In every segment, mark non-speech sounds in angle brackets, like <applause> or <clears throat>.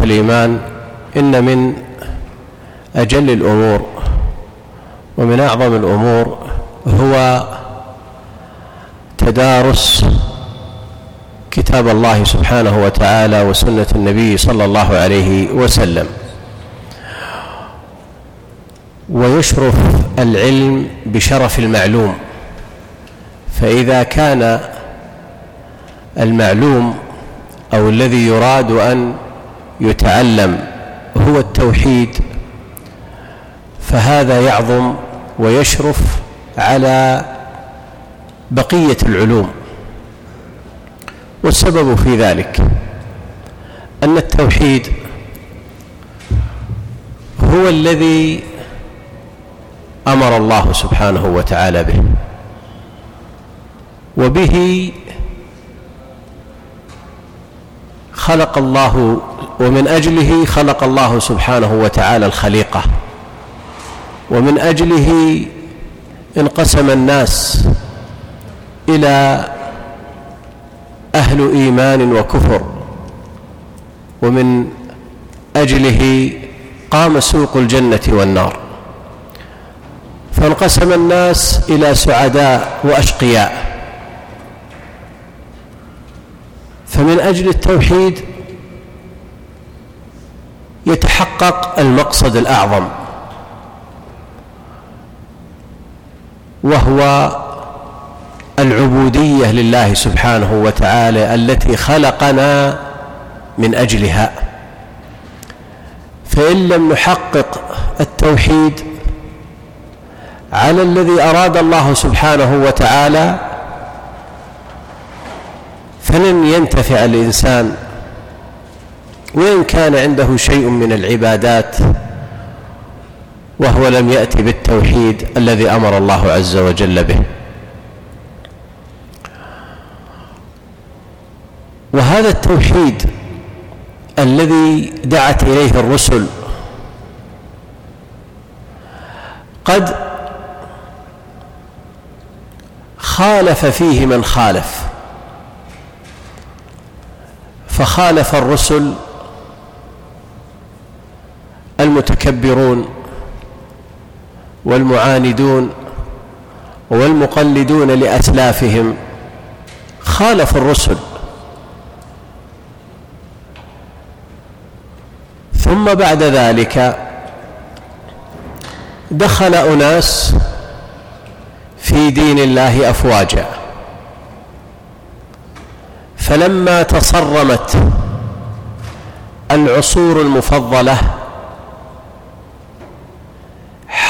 الإيمان إن من أجل الأمور ومن أعظم الأمور هو تدارس كتاب الله سبحانه وتعالى وسنة النبي صلى الله عليه وسلم. ويشرف العلم بشرف المعلوم. فإذا كان المعلوم أو الذي يراد أن يتعلم هو التوحيد فهذا يعظم ويشرف على بقية العلوم. والسبب في ذلك أن التوحيد هو الذي أمر الله سبحانه وتعالى به وبه خلق الله ومن أجله خلق الله سبحانه وتعالى الخليقة. ومن أجله انقسم الناس إلى أهل إيمان وكفر. ومن أجله قام سوق الجنة والنار. فانقسم الناس إلى سعداء وأشقياء. فمن أجل التوحيد يتحقق المقصد الأعظم وهو العبودية لله سبحانه وتعالى التي خلقنا من أجلها. فإن لم نحقق التوحيد على الذي أراد الله سبحانه وتعالى فلن ينتفع الإنسان وإن كان عنده شيء من العبادات وهو لم يأتي بالتوحيد الذي أمر الله عز وجل به. وهذا التوحيد الذي دعت إليه الرسل قد خالف فيه من خالف فخالف الرسل المتكبرون والمعاندون والمقلدون لأسلافهم خالف الرسل. ثم بعد ذلك دخل أناس في دين الله أفواجا. فلما تصرمت العصور المفضلة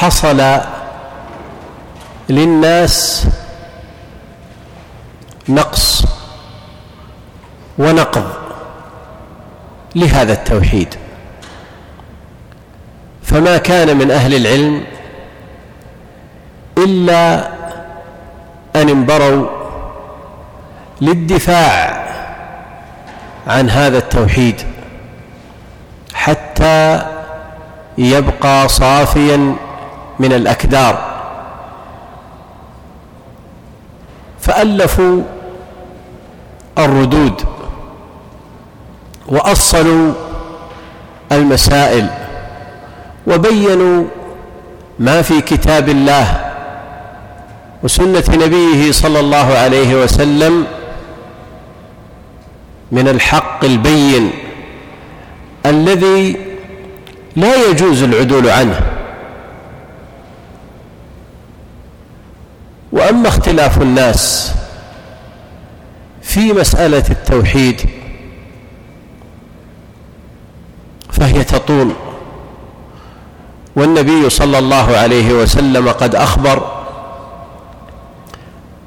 حصل للناس نقص ونقض لهذا التوحيد. فما كان من أهل العلم إلا أن انبروا للدفاع عن هذا التوحيد حتى يبقى صافيا من الأكدار. فألفوا الردود وأصلوا المسائل وبينوا ما في كتاب الله وسنة نبيه صلى الله عليه وسلم من الحق البين الذي لا يجوز العدول عنه. وأما اختلاف الناس في مسألة التوحيد فهي تطول. والنبي صلى الله عليه وسلم قد أخبر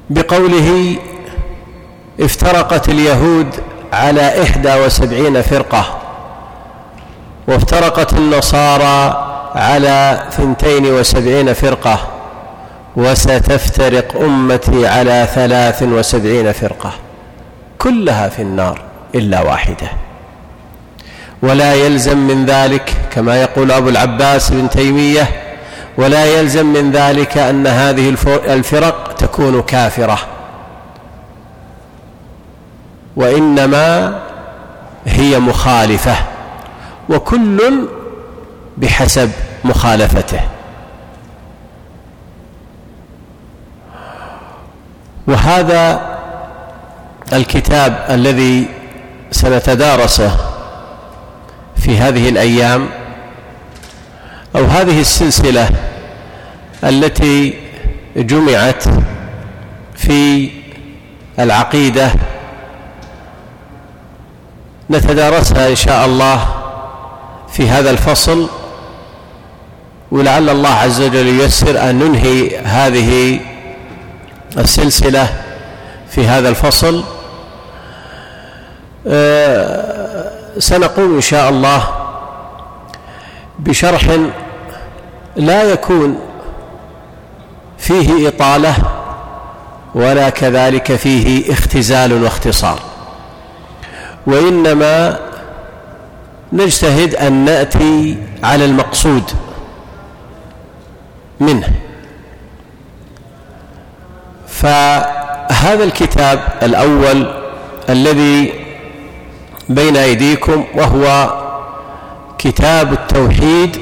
بقوله افترقت اليهود على إحدى وسبعين فرقة وافترقت النصارى على ثنتين وسبعين فرقة. وستفترق أمتي على ثلاث وسبعين فرقة كلها في النار إلا واحدة. ولا يلزم من ذلك كما يقول أبو العباس بن تيمية ولا يلزم من ذلك أن هذه الفرق تكون كافرة. وإنما هي مخالفة وكل بحسب مخالفته. وهذا الكتاب الذي سنتدارسه في هذه الأيام أو هذه السلسلة التي جمعت في العقيدة نتدارسها إن شاء الله في هذا الفصل ولعل الله عز وجل ييسر أن ننهي هذه السلسلة في هذا الفصل. آه، سنقوم إن شاء الله بشرح لا يكون فيه إطالة ولا كذلك فيه اختزال واختصار وإنما نجتهد أن نأتي على المقصود منه. فهذا الكتاب الأول الذي بين أيديكم وهو كتاب التوحيد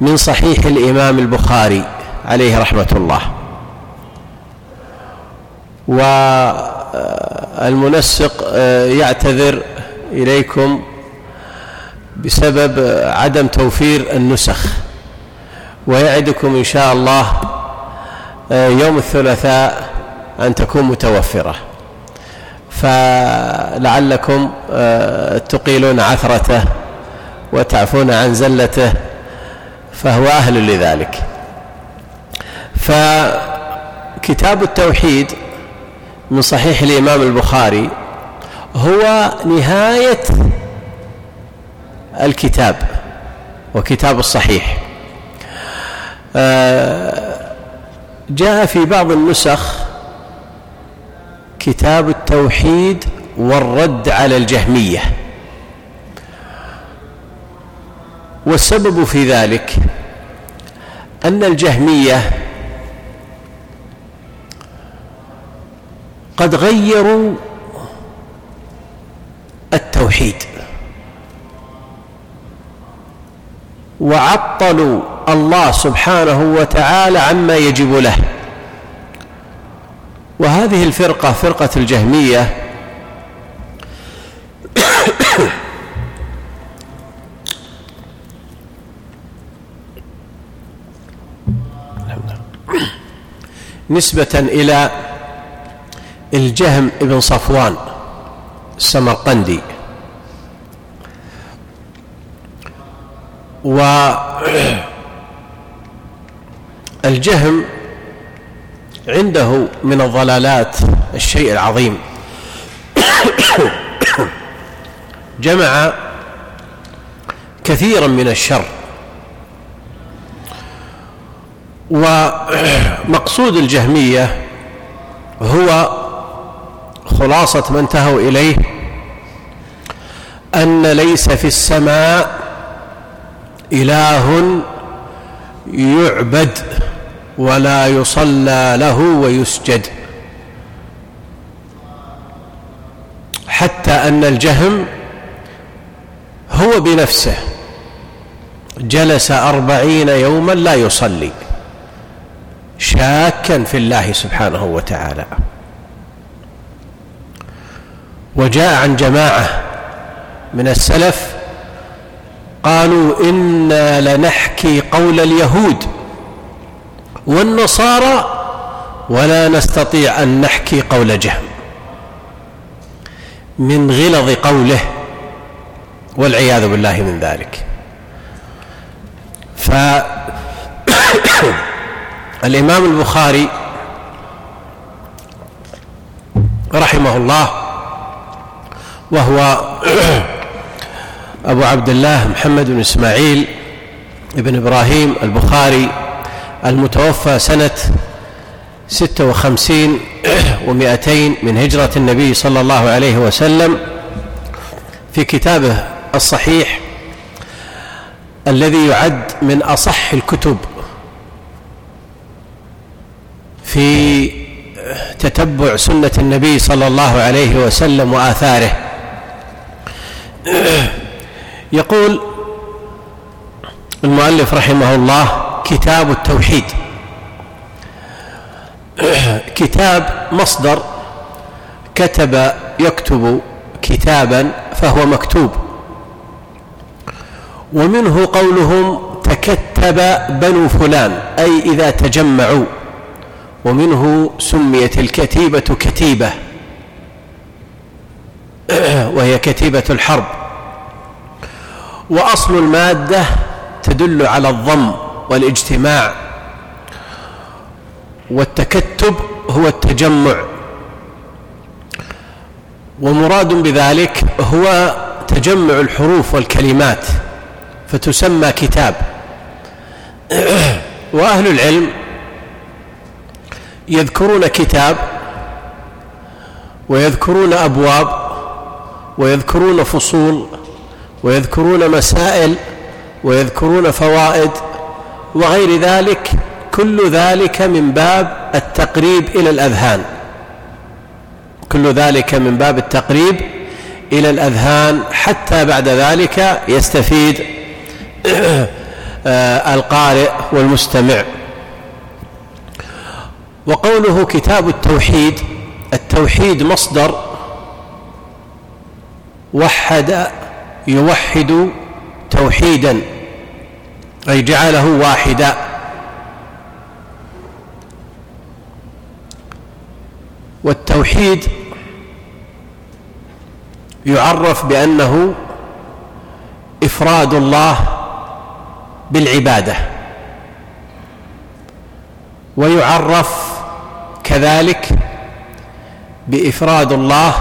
من صحيح الإمام البخاري عليه رحمة الله. والمنسق آه، يعتذر إليكم بسبب عدم توفير النسخ ويعدكم إن شاء الله يوم الثلاثاء أن تكون متوفرة. فلعلكم آه، تقيلون عثرته وتعفون عن زلته فهو أهل لذلك. فكتاب التوحيد من صحيح الإمام البخاري هو نهاية الكتاب وكتاب الصحيح. آه، جاء في بعض النسخ كتاب التوحيد والرد على الجهمية. والسبب في ذلك أن الجهمية قد غيروا التوحيد وعطلوا الله سبحانه وتعالى عما يجب له. وهذه الفرقة فرقة الجهمية نسبة إلى الجهم ابن صفوان السمرقندي. والجهم عنده من الضلالات الشيء العظيم. <coughs> جمع كثيرا من الشر. ومقصود الجهمية هو خلاصة ما انتهوا إليه أن ليس في السماء إله يعبد ولا يصلى له ويسجد. حتى أن الجهم هو بنفسه. جلس أربعين يوما لا يصلي شاكا في الله سبحانه وتعالى. وجاء عن جماعة من السلف قالوا إنا لنحكي قول اليهود والنصارى ولا نستطيع أن نحكي قول جهم من غلظ قوله والعياذ بالله من ذلك. فالإمام <coughs> البخاري رحمه الله وهو أبو عبد الله محمد بن إسماعيل بن إبراهيم البخاري المتوفى سنة ستة وخمسين ومائتين من هجرة النبي صلى الله عليه وسلم في كتابه الصحيح الذي يعد من أصح الكتب في تتبع سنة النبي صلى الله عليه وسلم وآثاره. يقول المؤلف رحمه الله كتاب التوحيد. <clears throat> كتاب مصدر كتب يكتب كتابا فهو مكتوب. ومنه قولهم تكتب بنو فلان أي إذا تجمعوا. ومنه سميت الكتيبة كتيبة <clears throat> وهي كتيبة الحرب. وأصل المادة تدل على الضم والاجتماع. والتكتب هو التجمع. ومراد بذلك هو تجمع الحروف والكلمات فتسمى كتاب. <clears throat> وأهل العلم يذكرون كتاب ويذكرون أبواب ويذكرون فصول ويذكرون مسائل ويذكرون فوائد وغير ذلك كل ذلك من باب التقريب إلى الأذهان. كل ذلك من باب التقريب إلى الأذهان. حتى بعد ذلك يستفيد <clears throat> القارئ والمستمع. وقوله كتاب التوحيد التوحيد مصدر وحد يوحد توحيدا أي جعله واحدا. والتوحيد يعرف بأنه إفراد الله بالعبادة ويعرف كذلك بإفراد الله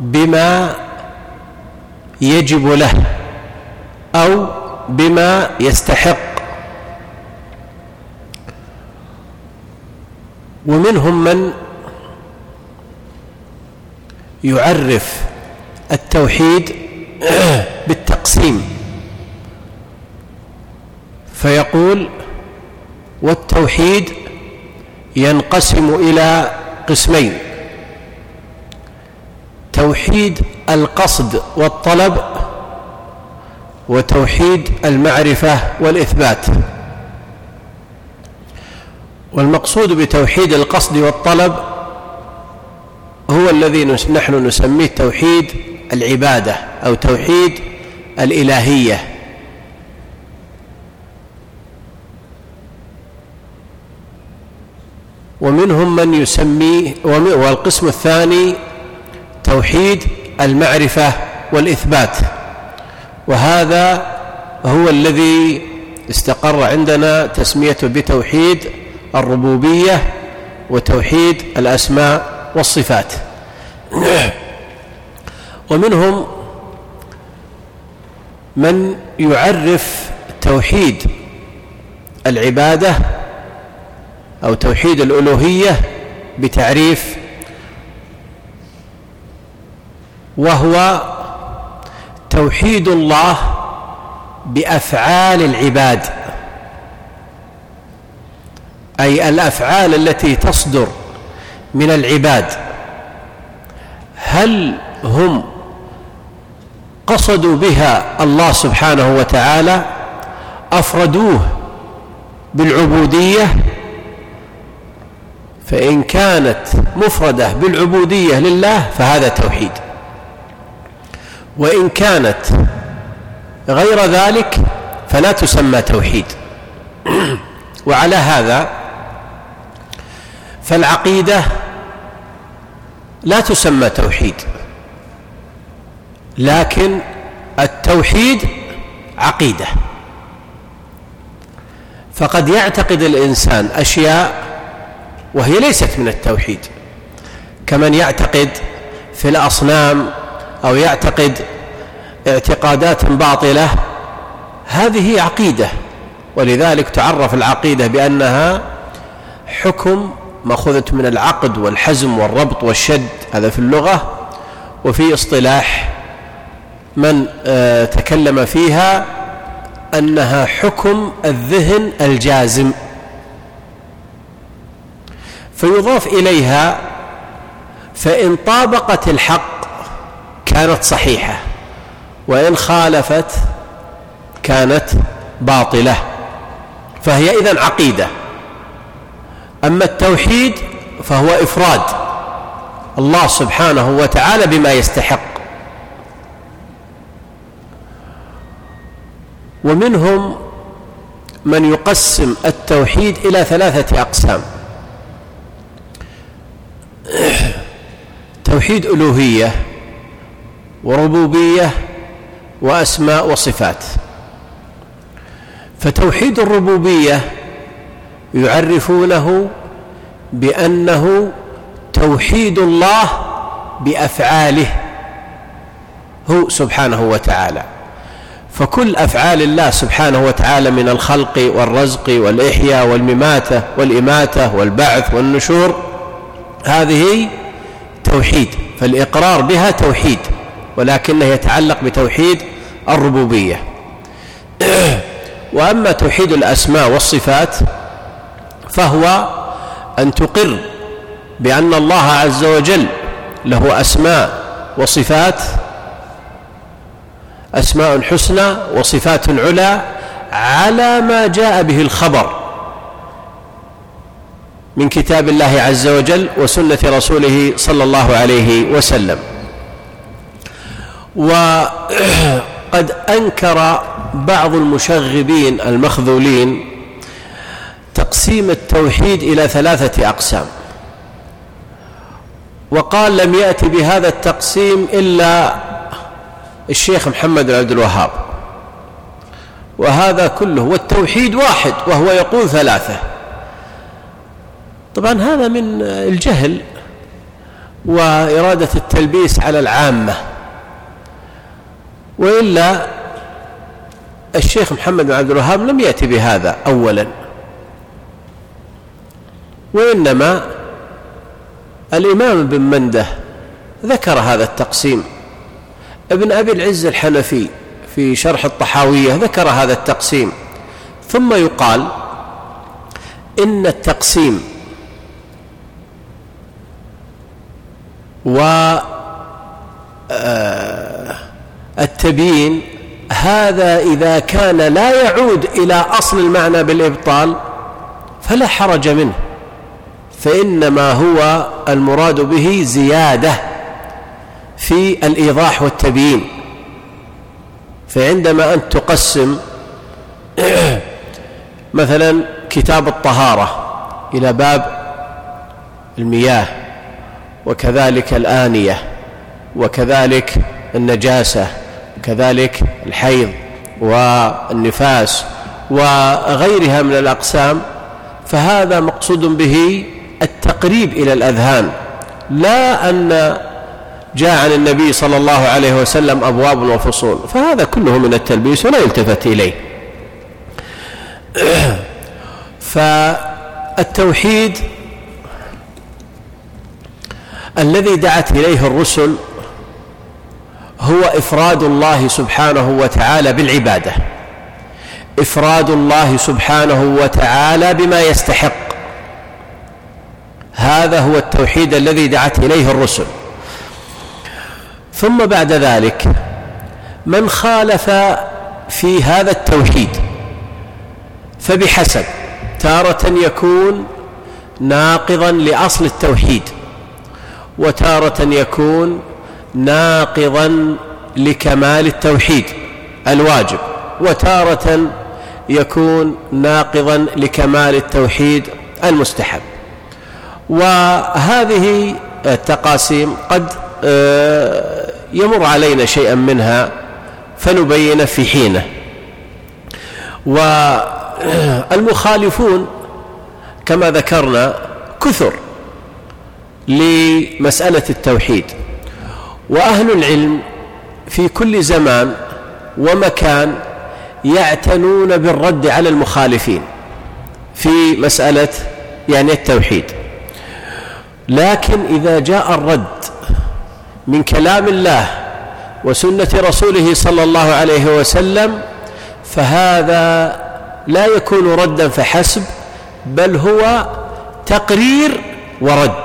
بما يجب له أو بما يستحق. ومنهم من يعرف التوحيد <clears throat> بالتقسيم فيقول والتوحيد ينقسم إلى قسمين توحيد القصد والطلب وتوحيد المعرفة والإثبات. والمقصود بتوحيد القصد والطلب هو الذي نحن نسميه توحيد العبادة أو توحيد الإلهية. ومنهم من يسميه والقسم الثاني توحيد المعرفة والإثبات. وهذا هو الذي استقر عندنا تسميته بتوحيد الربوبية وتوحيد الأسماء والصفات. <clears throat> ومنهم من يعرف توحيد العبادة أو توحيد الألوهية بتعريف وهو توحيد الله بأفعال العباد أي الأفعال التي تصدر من العباد. هل هم قصدوا بها الله سبحانه وتعالى؟ أفردوه بالعبودية؟ فإن كانت مفردة بالعبودية لله فهذا توحيد. وإن كانت غير ذلك فلا تسمى توحيد. وعلى هذا فالعقيدة لا تسمى توحيد لكن التوحيد عقيدة. فقد يعتقد الإنسان أشياء وهي ليست من التوحيد كمن يعتقد في الأصنام أو يعتقد اعتقادات باطلة هذه عقيدة. ولذلك تعرف العقيدة بأنها حكم مأخوذة من العقد والحزم والربط والشد هذا في اللغة. وفي اصطلاح من آه، تكلم فيها أنها حكم الذهن الجازم. فيضاف إليها فإن طابقت الحق كانت صحيحة وإن خالفت كانت باطلة فهي إذن عقيدة. أما التوحيد فهو إفراد الله سبحانه وتعالى بما يستحق. ومنهم من يقسم التوحيد إلى ثلاثة أقسام. <clears throat> توحيد ألوهية وربوبية وأسماء وصفات. فتوحيد الربوبية يعرفونه بأنه توحيد الله بأفعاله هو سبحانه وتعالى. فكل أفعال الله سبحانه وتعالى من الخلق والرزق والإحياء والمماتة والإماتة والبعث والنشور هذه توحيد. فالإقرار بها توحيد. ولكنه يتعلق بتوحيد الربوبية. وأما توحيد الأسماء والصفات فهو أن تقر بأن الله عز وجل له أسماء وصفات أسماء حسنى وصفات علا على ما جاء به الخبر من كتاب الله عز وجل وسنة رسوله صلى الله عليه وسلم. وقد أنكر بعض المشغبين المخذولين تقسيم التوحيد إلى ثلاثة أقسام. وقال لم يأتي بهذا التقسيم إلا الشيخ محمد بن عبد الوهاب. وهذا كله والتوحيد واحد وهو يقول ثلاثة. طبعا هذا من الجهل وإرادة التلبيس على العامة. وإلا الشيخ محمد بن عبد الوهاب لم يأتي بهذا أولا. وإنما الإمام ابن منده ذكر هذا التقسيم. ابن أبي العز الحنفي في شرح الطحاوية ذكر هذا التقسيم. ثم يقال إن التقسيم والتبيين آه، هذا إذا كان لا يعود إلى أصل المعنى بالإبطال فلا حرج منه فإنما هو المراد به زيادة في الإيضاح والتبيين. فعندما أنت تقسم <clears throat> مثلا كتاب الطهارة إلى باب المياه وكذلك الآنية وكذلك النجاسة وكذلك الحيض والنفاس وغيرها من الأقسام فهذا مقصود به التقريب إلى الأذهان. لا أن جاء عن النبي صلى الله عليه وسلم أبواب وفصول فهذا كله من التلبيس ولا يلتفت إليه. <clears throat> فالتوحيد الذي دعت إليه الرسل هو إفراد الله سبحانه وتعالى بالعبادة. إفراد الله سبحانه وتعالى بما يستحق. هذا هو التوحيد الذي دعت إليه الرسل. ثم بعد ذلك من خالف في هذا التوحيد فبحسب تارة يكون ناقضا لأصل التوحيد وتارة يكون ناقضا لكمال التوحيد الواجب وتارة يكون ناقضا لكمال التوحيد المستحب. وهذه التقاسيم قد آه، يمر علينا شيئا منها فنبين في حينه. والمخالفون كما ذكرنا كثر لمسألة التوحيد. وأهل العلم في كل زمان ومكان يعتنون بالرد على المخالفين في مسألة يعني التوحيد. لكن إذا جاء الرد من كلام الله وسنة رسوله صلى الله عليه وسلم فهذا لا يكون ردا فحسب بل هو تقرير ورد.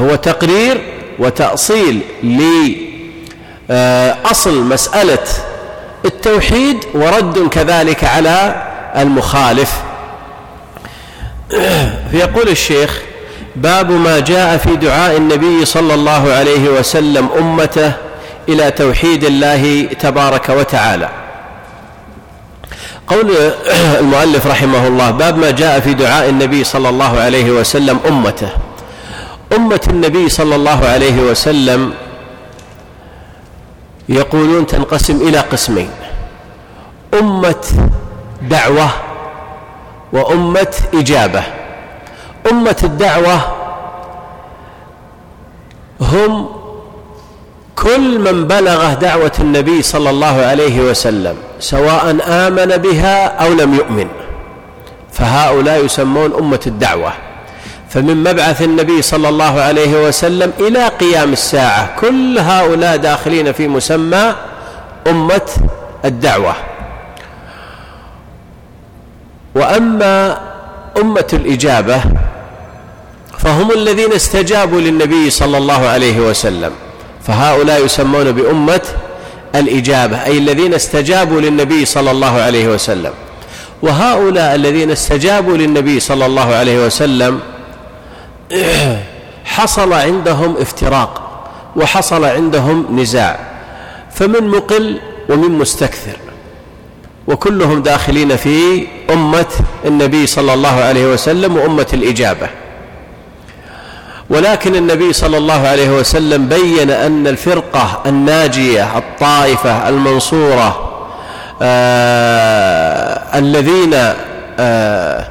هو تقرير وتأصيل لأصل مسألة التوحيد ورد كذلك على المخالف. <clears throat> فيقول الشيخ باب ما جاء في دعاء النبي صلى الله عليه وسلم أمته إلى توحيد الله تبارك وتعالى. قول <clears throat> المؤلف رحمه الله باب ما جاء في دعاء النبي صلى الله عليه وسلم أمته. أمة النبي صلى الله عليه وسلم يقولون تنقسم إلى قسمين. أمة دعوة وأمة إجابة. أمة الدعوة هم كل من بلغه دعوة النبي صلى الله عليه وسلم سواء آمن بها أو لم يؤمن. فهؤلاء يسمون أمة الدعوة. فمن مبعث النبي صلى الله عليه وسلم إلى قيام الساعة. كل هؤلاء داخلين في مسمى أمة الدعوة. وأما أمة الإجابة فهم الذين استجابوا للنبي صلى الله عليه وسلم. فهؤلاء يسمون بأمة الإجابة أي الذين استجابوا للنبي صلى الله عليه وسلم. وهؤلاء الذين استجابوا للنبي صلى الله عليه وسلم <coughs> حصل عندهم افتراق وحصل عندهم نزاع. فمن مقل ومن مستكثر. وكلهم داخلين في أمة النبي صلى الله عليه وسلم وأمة الإجابة. ولكن النبي صلى الله عليه وسلم بين أن الفرقة الناجية الطائفة المنصورة آه الذين آه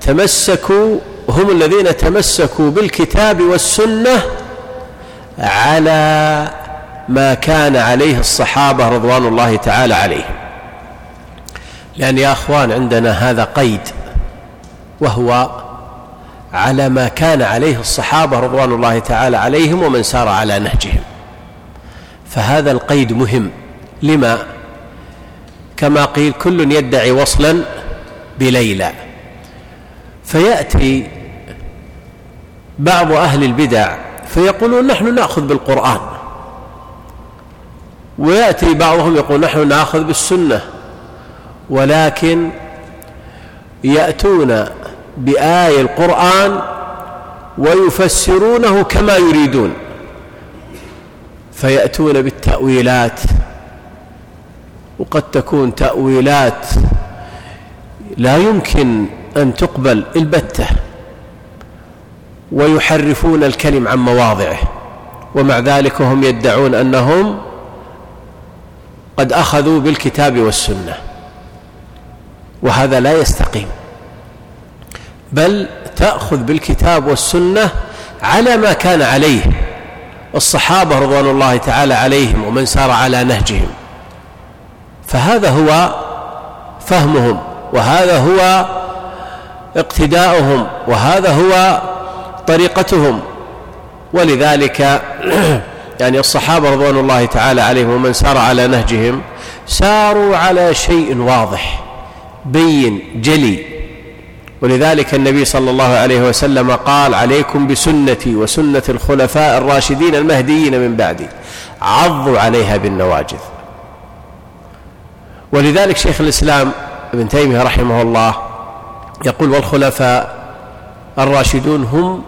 تمسكوا هم الذين تمسكوا بالكتاب والسنة على ما كان عليه الصحابة رضوان الله تعالى عليهم. لأن يا أخوان عندنا هذا قيد وهو على ما كان عليه الصحابة رضوان الله تعالى عليهم ومن سار على نهجهم. فهذا القيد مهم. لما؟ كما قيل كل يدعي وصلا بليلى. فيأتي بعض أهل البدع فيقولون نحن نأخذ بالقرآن. ويأتي بعضهم يقول نحن نأخذ بالسنة ولكن يأتون بآية القرآن ويفسرونه كما يريدون. فيأتون بالتأويلات وقد تكون تأويلات لا يمكن أن تقبل البتة. ويحرفون الكلم عن مواضعه. ومع ذلك هم يدعون أنهم قد أخذوا بالكتاب والسنة. وهذا لا يستقيم. بل تأخذ بالكتاب والسنة على ما كان عليه. الصحابة رضوان الله تعالى عليهم ومن سار على نهجهم. فهذا هو فهمهم وهذا هو اقتداؤهم وهذا هو طريقتهم. ولذلك <clears throat> يعني الصحابة رضوان الله تعالى عليهم ومن سار على نهجهم ساروا على شيء واضح بين جلي. ولذلك النبي صلى الله عليه وسلم قال عليكم بسنتي وسنة الخلفاء الراشدين المهديين من بعدي عضوا عليها بالنواجذ. ولذلك شيخ الإسلام ابن تيمية رحمه الله يقول والخلفاء الراشدون هم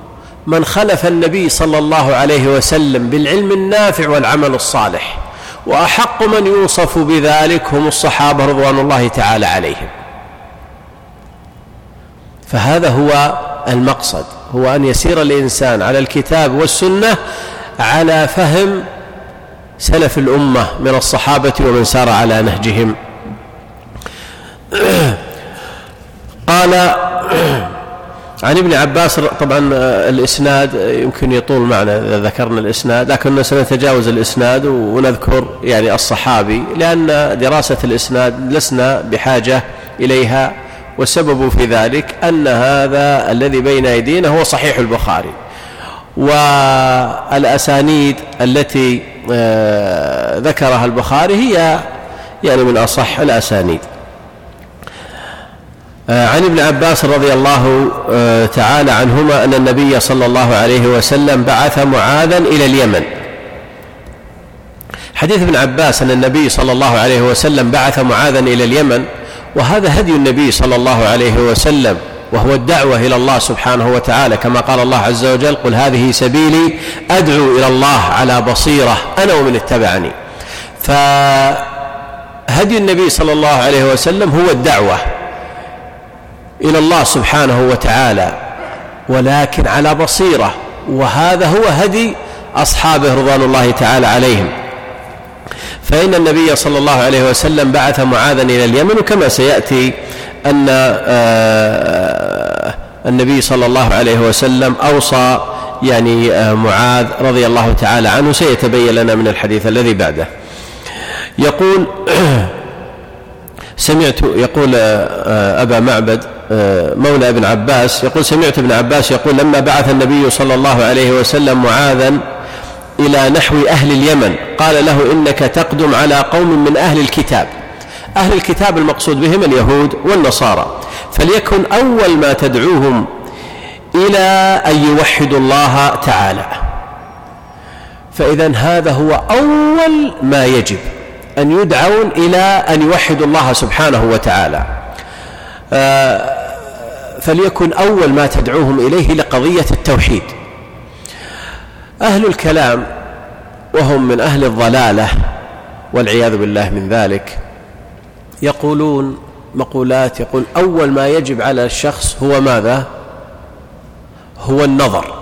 من خلف النبي صلى الله عليه وسلم بالعلم النافع والعمل الصالح وأحق من يوصف بذلك هم الصحابة رضوان الله تعالى عليهم. فهذا هو المقصد هو أن يسير الإنسان على الكتاب والسنة على فهم سلف الأمة من الصحابة ومن سار على نهجهم. <coughs> عن ابن عباس طبعا الإسناد يمكن يطول معنا إذا ذكرنا الإسناد لكن سنتجاوز الإسناد ونذكر يعني الصحابي لأن دراسة الإسناد لسنا بحاجة إليها والسبب في ذلك أن هذا الذي بين أيدينا هو صحيح البخاري. والأسانيد التي آه، ذكرها البخاري هي يعني من أصح الأسانيد. آه، عن ابن عباس رضي الله آه، تعالى عنهما أن النبي صلى الله عليه وسلم بعث معاذا إلى اليمن. حديث ابن عباس أن النبي صلى الله عليه وسلم بعث معاذا إلى اليمن وهذا هدي النبي صلى الله عليه وسلم وهو الدعوة إلى الله سبحانه وتعالى كما قال الله عز وجل قل هذه سبيلي أدعو إلى الله على بصيرة أنا ومن اتبعني. فهدي النبي صلى الله عليه وسلم هو الدعوة. إلى الله سبحانه وتعالى ولكن على بصيرة وهذا هو هدي أصحابه رضوان الله تعالى عليهم. فإن النبي صلى الله عليه وسلم بعث معاذا إلى اليمن كما سيأتي أن آه، النبي صلى الله عليه وسلم أوصى يعني آه، معاذ رضي الله تعالى عنه سيتبين لنا من الحديث الذي بعده. يقول <clears throat> سمعت يقول آه، أبا معبد مولى ابن عباس يقول سمعت ابن عباس يقول لما بعث النبي صلى الله عليه وسلم معاذا إلى نحو أهل اليمن قال له إنك تقدم على قوم من أهل الكتاب. أهل الكتاب المقصود بهم اليهود والنصارى. فليكن أول ما تدعوهم إلى أن يوحدوا الله تعالى. فإذا هذا هو أول ما يجب أن يدعون إلى أن يوحدوا الله سبحانه وتعالى. آه، فليكن أول ما تدعوهم إليه لقضية التوحيد. أهل الكلام وهم من أهل الضلالة والعياذ بالله من ذلك يقولون مقولات يقول أول ما يجب على الشخص هو ماذا؟ هو النظر.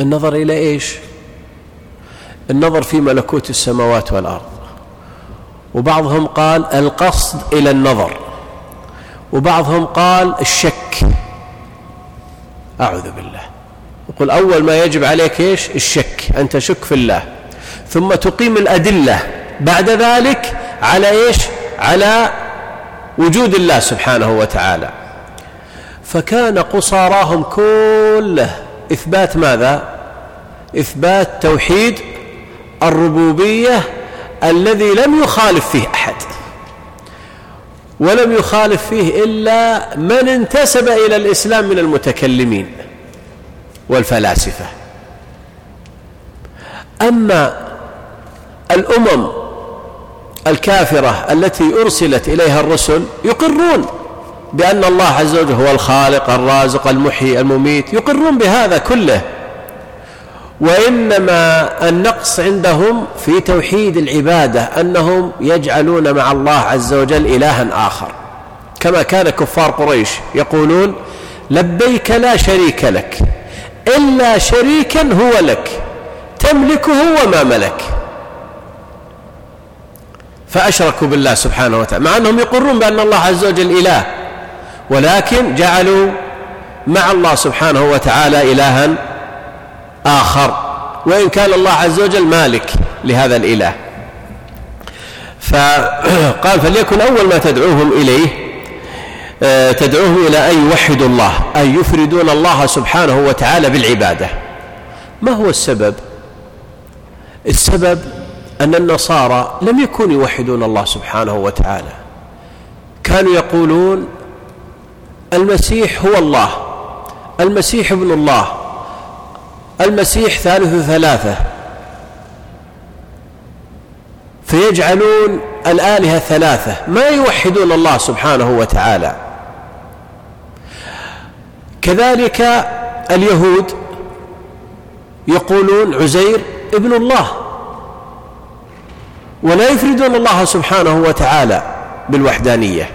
النظر إلى إيش؟ النظر في ملكوت السماوات والأرض. وبعضهم قال القصد إلى النظر. وبعضهم قال الشك. أعوذ بالله. يقول أول ما يجب عليك إيش؟ الشك. أن تشك في الله. ثم تقيم الأدلة بعد ذلك على إيش؟ على وجود الله سبحانه وتعالى. فكان قصاراهم كله إثبات ماذا؟ إثبات توحيد الربوبية الذي لم يخالف فيه أحد. ولم يخالف فيه إلا من انتسب إلى الإسلام من المتكلمين والفلاسفة. أما الأمم الكافرة التي أرسلت إليها الرسل يقرون بأن الله عز وجل هو الخالق الرازق المحيي المميت يقرون بهذا كله. وإنما النقص عندهم في توحيد العبادة أنهم يجعلون مع الله عز وجل إلها آخر. كما كان كفار قريش يقولون لبيك لا شريك لك إلا شريكا هو لك تملكه وما ملك. فأشركوا بالله سبحانه وتعالى مع أنهم يقرون بأن الله عز وجل إله ولكن جعلوا مع الله سبحانه وتعالى إلها آخر. وإن كان الله عز وجل مالك لهذا الإله. فقال <clears throat> فليكن أول ما تدعوهم إليه آه، تدعوهم إلى أن يوحدوا الله أن يفردون الله سبحانه وتعالى بالعبادة. ما هو السبب؟ السبب أن النصارى لم يكونوا يوحدون الله سبحانه وتعالى. كانوا يقولون المسيح هو الله المسيح ابن الله المسيح ثالث ثلاثة. فيجعلون الآلهة ثلاثة. ما يوحدون الله سبحانه وتعالى. كذلك اليهود يقولون عزير ابن الله. ولا يفردون الله سبحانه وتعالى بالوحدانية.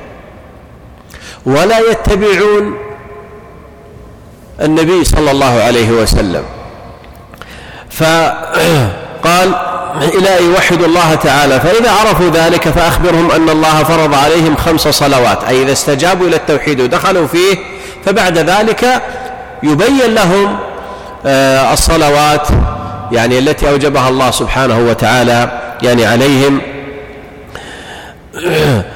ولا يتبعون النبي صلى الله عليه وسلم. فقال إلى أن يوحدوا الله تعالى فإذا عرفوا ذلك فأخبرهم أن الله فرض عليهم خمس صلوات أي إذا استجابوا إلى التوحيد ودخلوا فيه فبعد ذلك يبين لهم آه، الصلوات يعني التي أوجبها الله سبحانه وتعالى يعني عليهم. <clears throat>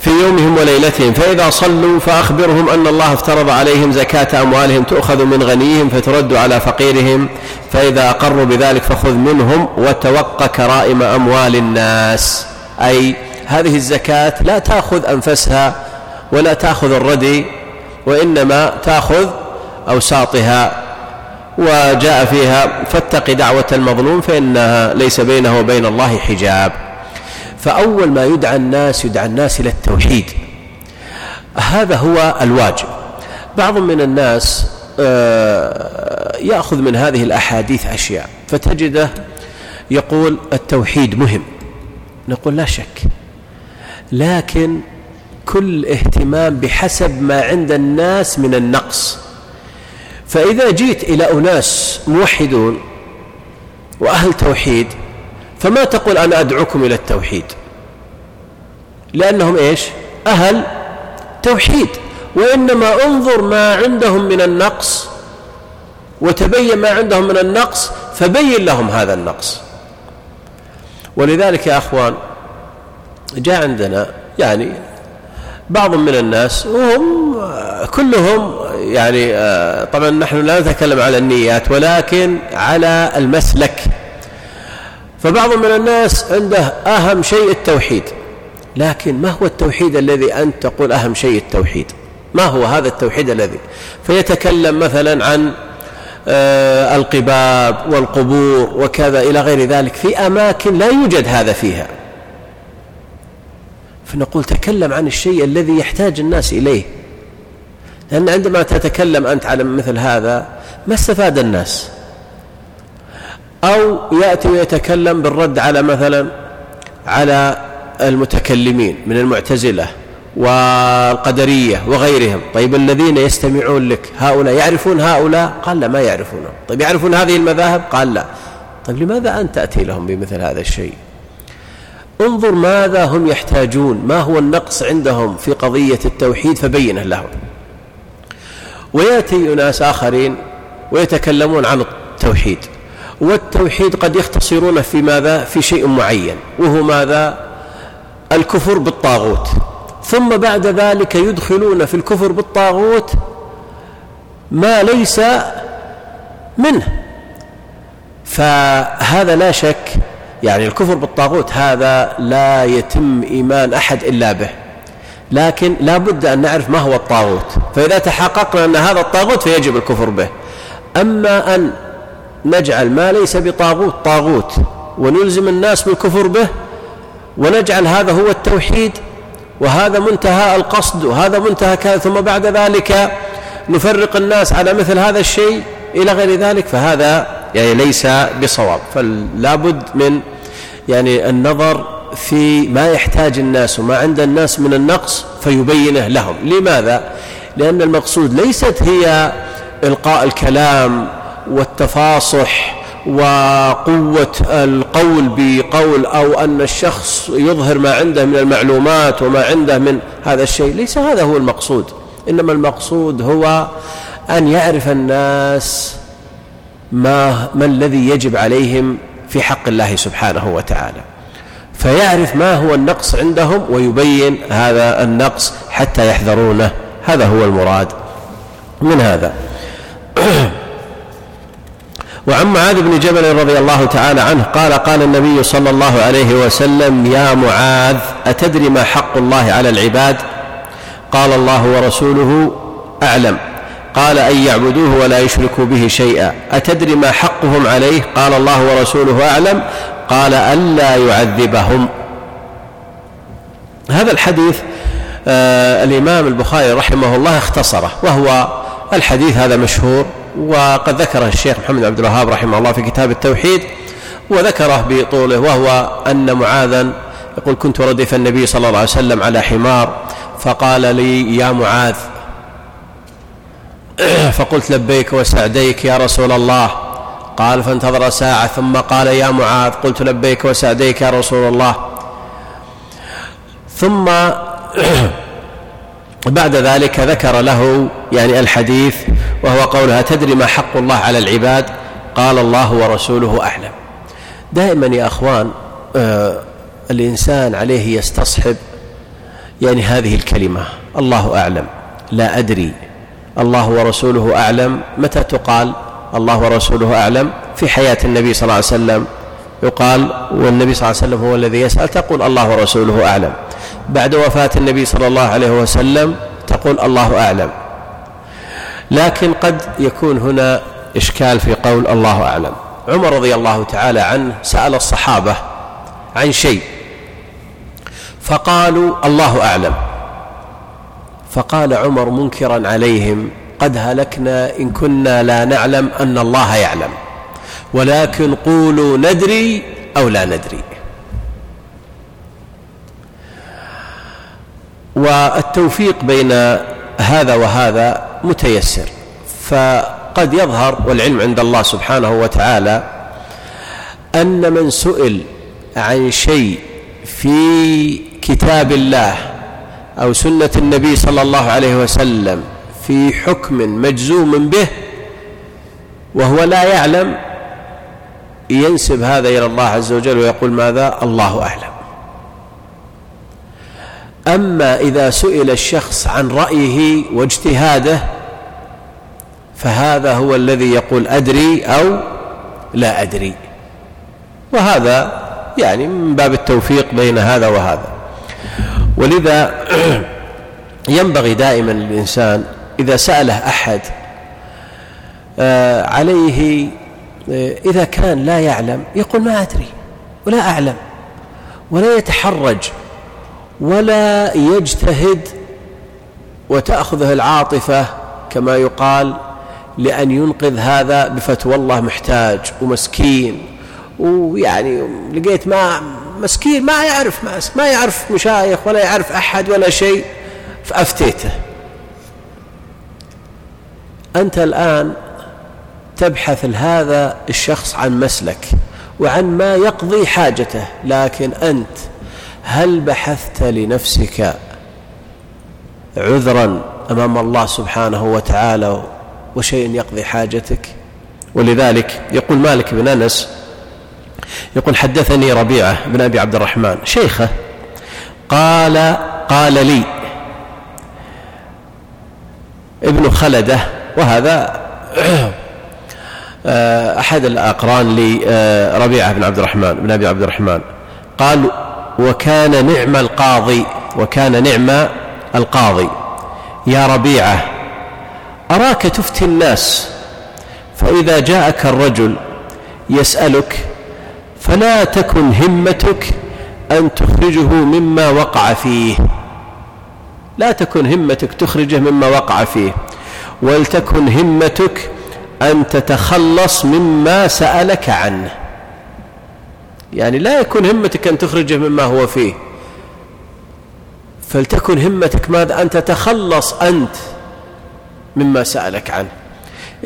في يومهم وليلتهم. فإذا صلوا فأخبرهم أن الله افترض عليهم زكاة أموالهم تؤخذ من غنيهم فترد على فقيرهم. فإذا أقروا بذلك فخذ منهم وتوق كرائم أموال الناس. أي هذه الزكاة لا تأخذ أنفسها ولا تأخذ الردي وإنما تأخذ أوساطها. وجاء فيها فاتق دعوة المظلوم فإنها ليس بينه وبين الله حجاب. فأول ما يدعى الناس يدعى الناس إلى التوحيد. هذا هو الواجب. بعض من الناس آه، يأخذ من هذه الأحاديث أشياء فتجده يقول التوحيد مهم. نقول لا شك. لكن كل اهتمام بحسب ما عند الناس من النقص. فإذا جيت إلى أناس موحدون وأهل توحيد فما تقول أنا أدعوكم إلى التوحيد؟ لأنهم إيش؟ أهل توحيد. وإنما انظر ما عندهم من النقص وتبين ما عندهم من النقص فبين لهم هذا النقص. ولذلك يا أخوان جاء عندنا يعني بعض من الناس وهم كلهم يعني آه، طبعا نحن لا نتكلم على النيات ولكن على المسلك. فبعض من الناس عنده أهم شيء التوحيد لكن ما هو التوحيد الذي أنت تقول أهم شيء التوحيد؟ ما هو هذا التوحيد الذي؟ فيتكلم مثلا عن آه، القباب والقبور وكذا إلى غير ذلك في أماكن لا يوجد هذا فيها. فنقول تكلم عن الشيء الذي يحتاج الناس إليه. لأن عندما تتكلم أنت على مثل هذا ما استفاد الناس؟ أو يأتي ويتكلم بالرد على مثلا على المتكلمين من المعتزلة والقدرية وغيرهم. طيب الذين يستمعون لك هؤلاء يعرفون هؤلاء؟ قال لا ما يعرفونهم. طيب يعرفون هذه المذاهب؟ قال لا. طيب لماذا أنت تأتي لهم بمثل هذا الشيء؟ انظر ماذا هم يحتاجون. ما هو النقص عندهم في قضية التوحيد؟ فبينه لهم. ويأتي أناس آخرين ويتكلمون عن التوحيد. والتوحيد قد يختصرونه في ماذا؟ في شيء معين وهو ماذا؟ الكفر بالطاغوت. ثم بعد ذلك يدخلون في الكفر بالطاغوت ما ليس منه. فهذا لا شك يعني الكفر بالطاغوت هذا لا يتم إيمان أحد إلا به. لكن لا بد أن نعرف ما هو الطاغوت. فإذا تحققنا أن هذا الطاغوت فيجب الكفر به. أما أن نجعل ما ليس بطاغوت طاغوت. ونلزم الناس بالكفر به ونجعل هذا هو التوحيد وهذا منتهى القصد وهذا منتهى كذا ثم بعد ذلك نفرق الناس على مثل هذا الشيء إلى غير ذلك. فهذا يعني ليس بصواب. فلا بد من يعني النظر في ما يحتاج الناس وما عند الناس من النقص فيبينه لهم. لماذا؟ لأن المقصود ليست هي إلقاء الكلام والتفاصح وقوة القول بقول أو أن الشخص يظهر ما عنده من المعلومات وما عنده من هذا الشيء ليس هذا هو المقصود. إنما المقصود هو أن يعرف الناس ما, ما الذي يجب عليهم في حق الله سبحانه وتعالى. فيعرف ما هو النقص عندهم ويبين هذا النقص حتى يحذرونه. هذا هو المراد من هذا. <clears throat> وعن معاذ بن جبل رضي الله تعالى عنه قال قال النبي صلى الله عليه وسلم يا معاذ أتدري ما حق الله على العباد؟ قال الله ورسوله أعلم. قال أن يعبدوه ولا يشركوا به شيئا. أتدري ما حقهم عليه؟ قال الله ورسوله أعلم. قال ألا يعذبهم. هذا الحديث آه الإمام البخاري رحمه الله اختصره وهو الحديث هذا مشهور. وقد ذكره الشيخ محمد عبد الوهاب رحمه الله في كتاب التوحيد وذكره بطوله وهو أن معاذا يقول كنت ردف النبي صلى الله عليه وسلم على حمار فقال لي يا معاذ. <clears throat> فقلت لبيك وسعديك يا رسول الله. قال فانتظر ساعة ثم قال يا معاذ. قلت لبيك وسعديك يا رسول الله. ثم <clears throat> بعد ذلك ذكر له يعني الحديث وهو قولها تدري ما حق الله على العباد؟ قال الله ورسوله أعلم. دائما يا أخوان آه الإنسان عليه يستصحب يعني هذه الكلمة الله أعلم. لا أدري الله ورسوله أعلم. متى تقال الله ورسوله أعلم في حياة النبي صلى الله عليه وسلم يقال والنبي صلى الله عليه وسلم هو الذي يسأل تقول الله ورسوله أعلم بعد وفاة النبي صلى الله عليه وسلم تقول الله أعلم. لكن قد يكون هنا إشكال في قول الله أعلم. عمر رضي الله تعالى عنه سأل الصحابة عن شيء فقالوا الله أعلم. فقال عمر منكرا عليهم قد هلكنا إن كنا لا نعلم أن الله يعلم ولكن قولوا ندري أو لا ندري. والتوفيق بين هذا وهذا متيسر. فقد يظهر والعلم عند الله سبحانه وتعالى أن من سئل عن شيء في كتاب الله أو سنة النبي صلى الله عليه وسلم في حكم مجزوم به وهو لا يعلم ينسب هذا إلى الله عز وجل ويقول ماذا؟ الله أعلم. أما إذا سئل الشخص عن رأيه واجتهاده فهذا هو الذي يقول أدري أو لا أدري. وهذا يعني من باب التوفيق بين هذا وهذا. ولذا <clears throat> ينبغي دائما للإنسان إذا سأله أحد آه، عليه آه، إذا كان لا يعلم يقول ما أدري ولا أعلم ولا يتحرج. ولا يجتهد وتأخذه العاطفة كما يقال لأن ينقذ هذا بفتوى الله محتاج ومسكين. ويعني لقيت ما مسكين ما يعرف ما, ما يعرف مشايخ ولا يعرف أحد ولا شيء فأفتيته. أنت الآن تبحث لهذا الشخص عن مسلك وعن ما يقضي حاجته لكن أنت هل بحثت لنفسك عذرا أمام الله سبحانه وتعالى وشيء يقضي حاجتك؟ ولذلك يقول مالك بن أنس يقول حدثني ربيعة بن أبي عبد الرحمن شيخة قال قال لي ابن خلدة وهذا <clears throat> أحد الأقران لربيعة بن عبد الرحمن بن أبي عبد الرحمن قال وكان نعم القاضي وكان نعم القاضي. يا ربيعة أراك تفتي الناس فإذا جاءك الرجل يسألك فلا تكن همتك أن تخرجه مما وقع فيه. لا تكن همتك تخرجه مما وقع فيه ولتكن همتك أن تتخلص مما سألك عنه. يعني لا يكون همتك أن تخرجه مما هو فيه. فلتكن همتك ماذا؟ أن تتخلص أنت مما سألك عنه.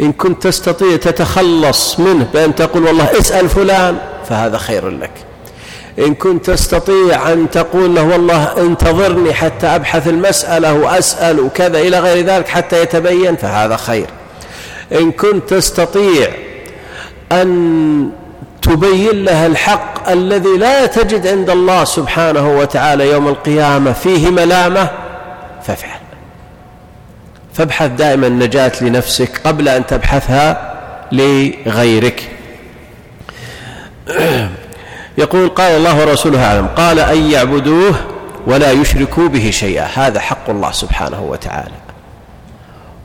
إن كنت تستطيع تتخلص منه بأن تقول والله اسأل فلان فهذا خير لك. إن كنت تستطيع أن تقول له والله انتظرني حتى أبحث المسألة وأسأل وكذا إلى غير ذلك حتى يتبين فهذا خير. إن كنت تستطيع أن تبين له الحق الذي لا تجد عند الله سبحانه وتعالى يوم القيامة فيه ملامة؟ فافعل. فابحث دائما النجاة لنفسك قبل أن تبحثها لغيرك. <clears throat> يقول قال الله ورسوله أعلم. قال أن يعبدوه ولا يشركوا به شيئا. هذا حق الله سبحانه وتعالى.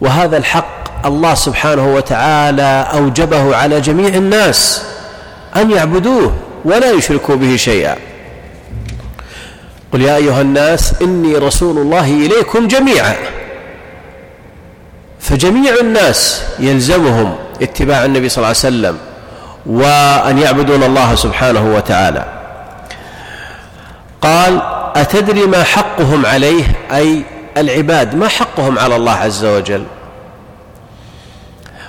وهذا الحق الله سبحانه وتعالى أوجبه على جميع الناس. أن يعبدوه ولا يشركوا به شيئا. قل يا أيها الناس إني رسول الله إليكم جميعا. فجميع الناس يلزمهم اتباع النبي صلى الله عليه وسلم وأن يعبدون الله سبحانه وتعالى. قال أتدري ما حقهم عليه؟ أي العباد ما حقهم على الله عز وجل؟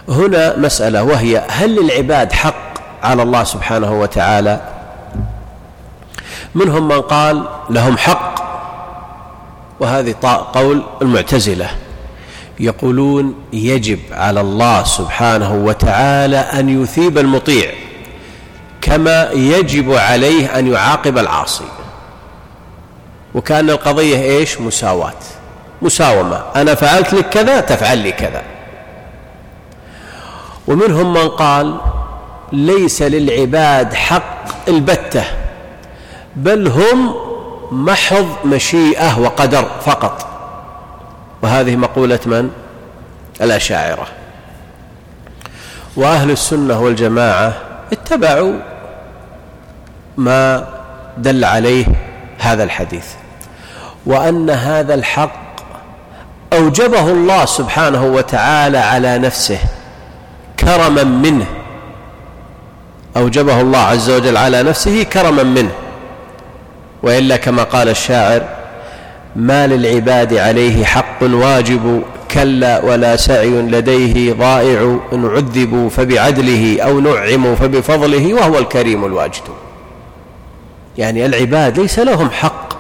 هنا مسألة وهي هل للعباد حق على الله سبحانه وتعالى. منهم من قال لهم حق وهذه قول المعتزلة يقولون يجب على الله سبحانه وتعالى أن يثيب المطيع كما يجب عليه أن يعاقب العاصي. وكأن القضية إيش؟ مساواة. مساومة. أنا فعلت لك كذا تفعل لي كذا. ومنهم من قال ليس للعباد حق البتة بل هم محض مشيئة وقدر فقط. وهذه مقولة من؟ الأشاعرة. وأهل السنة والجماعة اتبعوا ما دل عليه هذا الحديث وأن هذا الحق أوجبه الله سبحانه وتعالى على نفسه كرما منه. أوجبه الله عز وجل على نفسه كرما منه. وإلا كما قال الشاعر ما للعباد عليه حق واجب كلا ولا سعي لديه ضائع إن عذبوا فبعدله أو نعموا فبفضله وهو الكريم الواجد. يعني العباد ليس لهم حق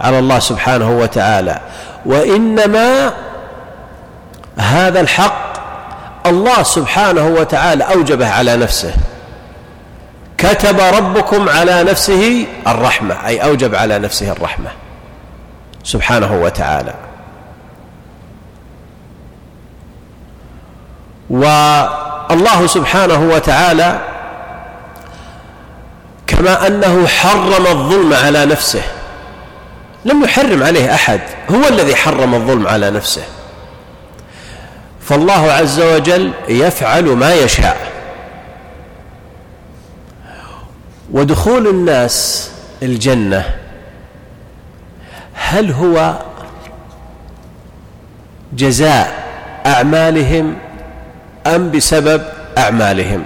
على الله سبحانه وتعالى وإنما هذا الحق الله سبحانه وتعالى أوجبه على نفسه. كتب ربكم على نفسه الرحمة أي أوجب على نفسه الرحمة سبحانه وتعالى. والله سبحانه وتعالى كما أنه حرم الظلم على نفسه لم يحرم عليه أحد هو الذي حرم الظلم على نفسه. فالله عز وجل يفعل ما يشاء. ودخول الناس الجنة هل هو جزاء أعمالهم أم بسبب أعمالهم؟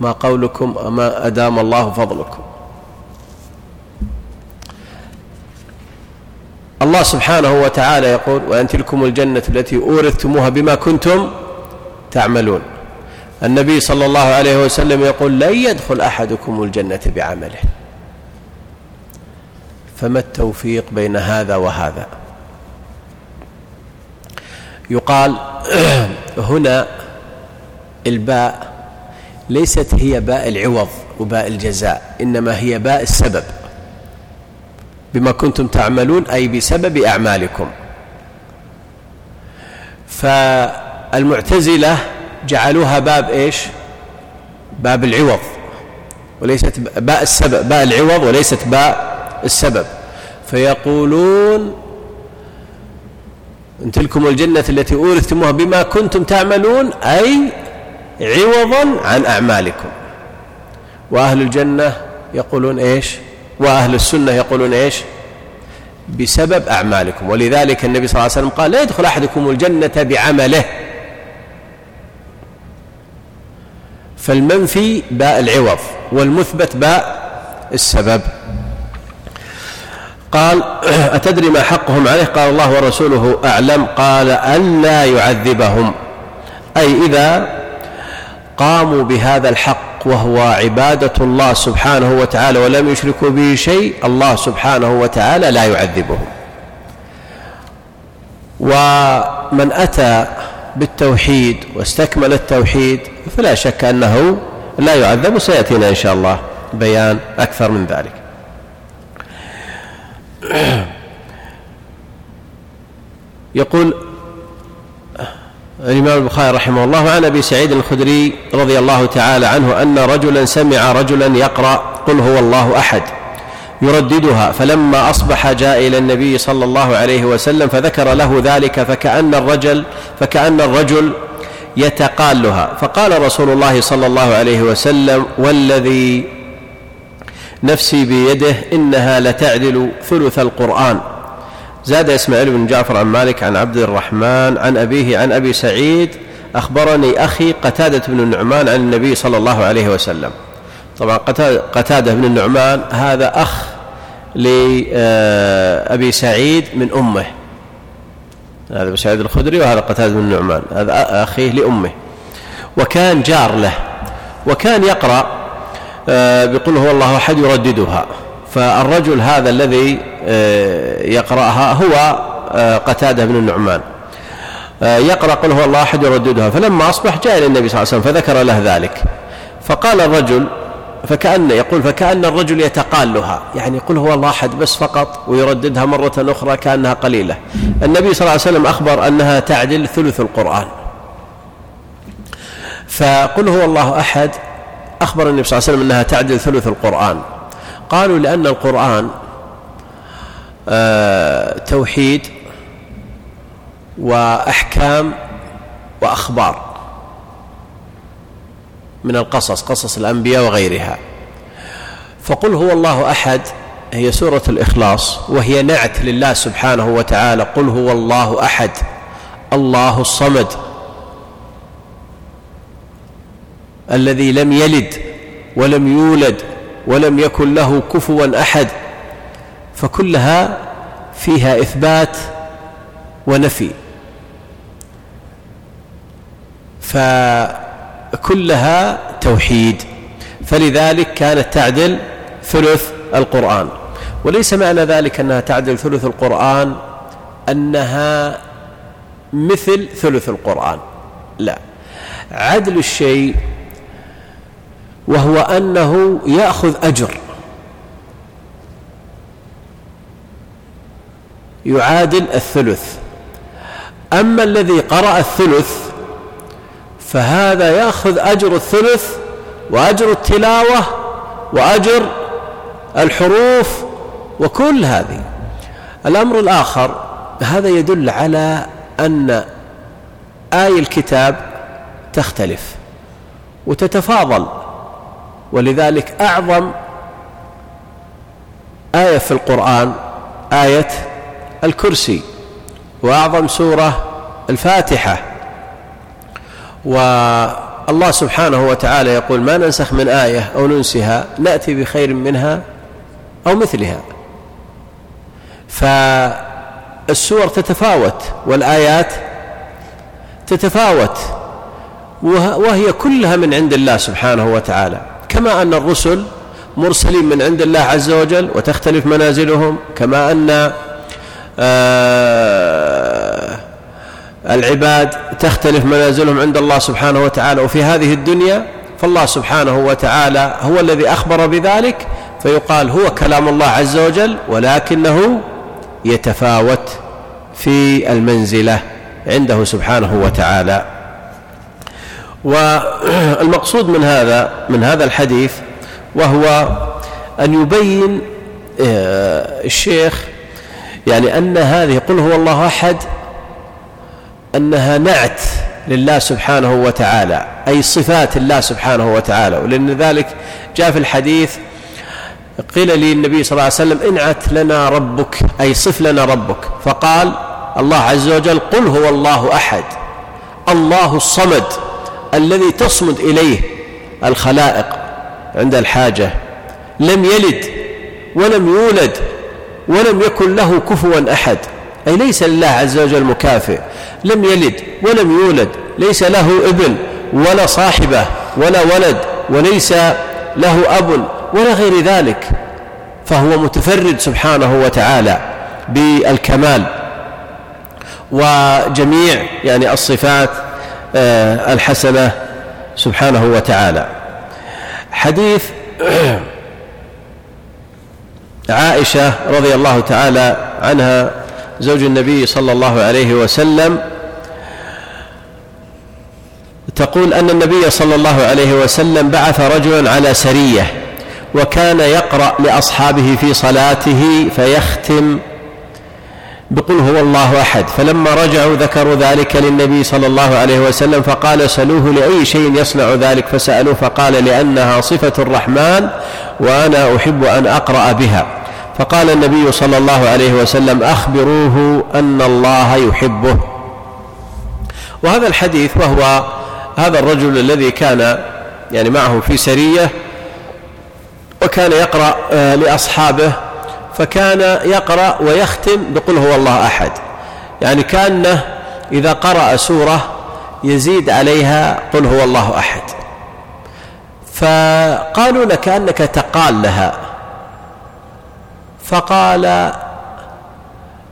ما قولكم ما أدام الله فضلكم. الله سبحانه وتعالى يقول وان تلكم الجنة التي أورثتموها بما كنتم تعملون. النبي صلى الله عليه وسلم يقول لن يدخل أحدكم الجنة بعمله. فما التوفيق بين هذا وهذا؟ يقال <clears throat> هنا الباء ليست هي باء العوض وباء الجزاء إنما هي باء السبب. بما كنتم تعملون أي بسبب أعمالكم. فالمعتزلة جعلوها باب إيش؟ باب العوض وليست باء السبب باء العوض وليست باء السبب. فيقولون إن تلكم الجنة التي أورثتموها بما كنتم تعملون أي عوضا عن أعمالكم. وأهل الجنة يقولون إيش؟ وأهل السنة يقولون إيش؟ بسبب أعمالكم. ولذلك النبي صلى الله عليه وسلم قال لا يدخل أحدكم الجنة بعمله. فالمنفي باء العوض والمثبت باء السبب. قال <clears throat> أتدري ما حقهم عليه؟ قال الله ورسوله أعلم. قال ألا يعذبهم. أي إذا قاموا بهذا الحق وهو عبادة الله سبحانه وتعالى ولم يشركوا به شيء الله سبحانه وتعالى لا يعذبهم. ومن أتى بالتوحيد واستكمل التوحيد فلا شك أنه لا يعذب وسيأتينا إن شاء الله بيان أكثر من ذلك. <clears throat> يقول الإمام البخاري رحمه الله عن أبي سعيد الخدري رضي الله تعالى عنه أن رجلا سمع رجلا يقرأ قل هو الله أحد. يرددها. فلما أصبح جاء إلى النبي صلى الله عليه وسلم فذكر له ذلك فكأن الرجل فكأن الرجل يتقالها. فقال رسول الله صلى الله عليه وسلم والذي نفسي بيده إنها لتعدل ثلث القرآن. زاد إسماعيل بن جعفر عن مالك عن عبد الرحمن عن أبيه عن أبي سعيد أخبرني أخي قتادة بن النعمان عن النبي صلى الله عليه وسلم. طبعا قتادة بن النعمان هذا أخ لأبي سعيد من أمه. هذا أبو سعيد الخدري وهذا قتادة بن النعمان. هذا أخيه لأمه. وكان جار له. وكان يقرأ آه، بقول هو الله أحد يرددها. فالرجل هذا الذي آه، يقرأها هو آه، قتادة بن النعمان. آه، يقرأ قل هو الله أحد يرددها. فلما أصبح جاء إلى النبي صلى الله عليه وسلم فذكر له ذلك. فقال الرجل فكأن يقول فكأن الرجل يتقالها. يعني يقول هو الله أحد بس فقط ويرددها مرة أخرى كأنها قليلة. النبي صلى الله عليه وسلم أخبر أنها تعدل ثلث القرآن. فقل هو الله أحد. أخبر النبي صلى الله عليه وسلم أنها تعدل ثلث القرآن. قالوا لأن القرآن آه توحيد وأحكام وأخبار. من القصص قصص الأنبياء وغيرها. فقل هو الله أحد هي سورة الإخلاص وهي نعت لله سبحانه وتعالى قل هو الله أحد الله الصمد الذي لم يلد ولم يولد ولم يكن له كفوا أحد. فكلها فيها إثبات ونفي. توحيد. فلذلك كانت تعدل ثلث القرآن. وليس معنى ذلك أنها تعدل ثلث القرآن أنها مثل ثلث القرآن. لا. عدل الشيء وهو أنه يأخذ أجر. يعادل الثلث. أما الذي قرأ الثلث فهذا يأخذ أجر الثلث وأجر التلاوة وأجر الحروف وكل هذه. الأمر الآخر هذا يدل على أن آي الكتاب تختلف وتتفاضل ولذلك أعظم آية في القرآن آية الكرسي وأعظم سورة الفاتحة. والله سبحانه وتعالى يقول ما ننسخ من آية أو ننسها نأتي بخير منها أو مثلها. فالسور تتفاوت والآيات تتفاوت وهي كلها من عند الله سبحانه وتعالى. كما أن الرسل مرسلين من عند الله عز وجل وتختلف منازلهم كما أن آه، العباد تختلف منازلهم عند الله سبحانه وتعالى وفي هذه الدنيا فالله سبحانه وتعالى هو الذي أخبر بذلك فيقال هو كلام الله عز وجل ولكنه يتفاوت في المنزلة عنده سبحانه وتعالى. والمقصود من هذا من هذا الحديث وهو أن يبين آه، الشيخ يعني أن هذه قل هو الله أحد أنها نعت لله سبحانه وتعالى أي صفات الله سبحانه وتعالى. ولأن ذلك جاء في الحديث قيل لي النبي صلى الله عليه وسلم انعت لنا ربك أي صف لنا ربك. فقال الله عز وجل قل هو الله أحد الله الصمد الذي تصمد إليه الخلائق عند الحاجة لم يلد ولم يولد ولم يكن له كفوا أحد. أي ليس لله عز وجل مكافئ. لم يلد ولم يولد ليس له ابن ولا صاحبة ولا ولد وليس له أب ولا غير ذلك. فهو متفرد سبحانه وتعالى بالكمال. وجميع يعني الصفات آه، الحسنة سبحانه وتعالى. حديث <coughs> عائشة رضي الله تعالى عنها زوج النبي صلى الله عليه وسلم تقول أن النبي صلى الله عليه وسلم بعث رجلا على سرية وكان يقرأ لأصحابه في صلاته فيختم بقل هو الله أحد. فلما رجعوا ذكروا ذلك للنبي صلى الله عليه وسلم فقال سلوه لأي شيء يصنع ذلك؟ فسألوه فقال لأنها صفة الرحمن وأنا أحب أن أقرأ بها. فقال النبي صلى الله عليه وسلم أخبروه أن الله يحبه. وهذا الحديث وهو هذا الرجل الذي كان يعني معه في سرية وكان يقرأ آه، لأصحابه فكان يقرأ ويختم بقل هو الله أحد. يعني كأنه إذا قرأ سورة يزيد عليها قل هو الله أحد. فقالوا لك أنك تقال لها. فقال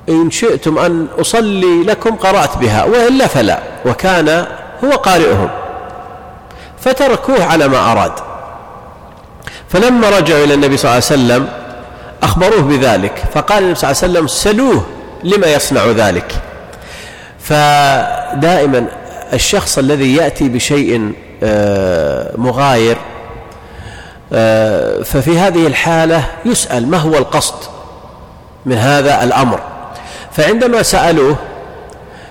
إن شئتم أن أصلي لكم قرأت بها وإلا فلا وكان هو قارئهم فتركوه على ما أراد. فلما رجعوا إلى النبي صلى الله عليه وسلم أخبروه بذلك فقال النبي صلى الله عليه وسلم سلوه لما يصنع ذلك. فدائما الشخص الذي يأتي بشيء آه، مغاير ففي هذه الحالة يسأل ما هو القصد من هذا الأمر. فعندما سألوه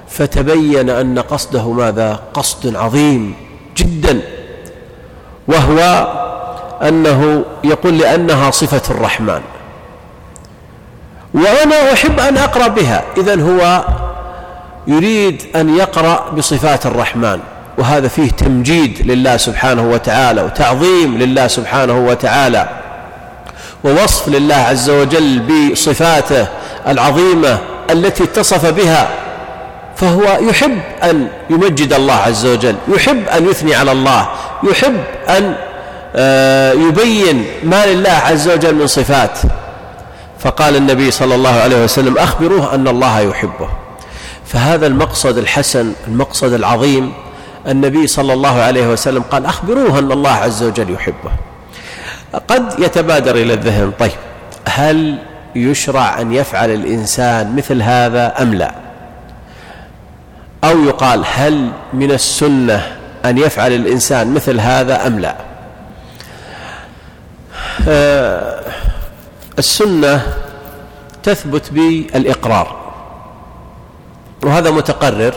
فتبين أن قصده ماذا؟ قصد عظيم جدا وهو أنه يقول لأنها صفة الرحمن. وأنا أحب أن أقرأ بها إذا هو يريد أن يقرأ بصفات الرحمن. وهذا فيه تمجيد لله سبحانه وتعالى وتعظيم لله سبحانه وتعالى ووصف لله عز وجل بصفاته العظيمة التي اتصف بها فهو يحب أن يمجد الله عز وجل يحب أن يثني على الله يحب أن آه، يبين ما لله عز وجل من صفات. فقال النبي صلى الله عليه وسلم أخبروه أن الله يحبه. فهذا المقصد الحسن المقصد العظيم النبي صلى الله عليه وسلم قال أخبروه أن الله عز وجل يحبه. قد يتبادر إلى الذهن. طيب هل يشرع أن يفعل الإنسان مثل هذا أم لا؟ أو يقال هل من السنة أن يفعل الإنسان مثل هذا أم لا؟ آه، السنة تثبت بالإقرار وهذا متقرر.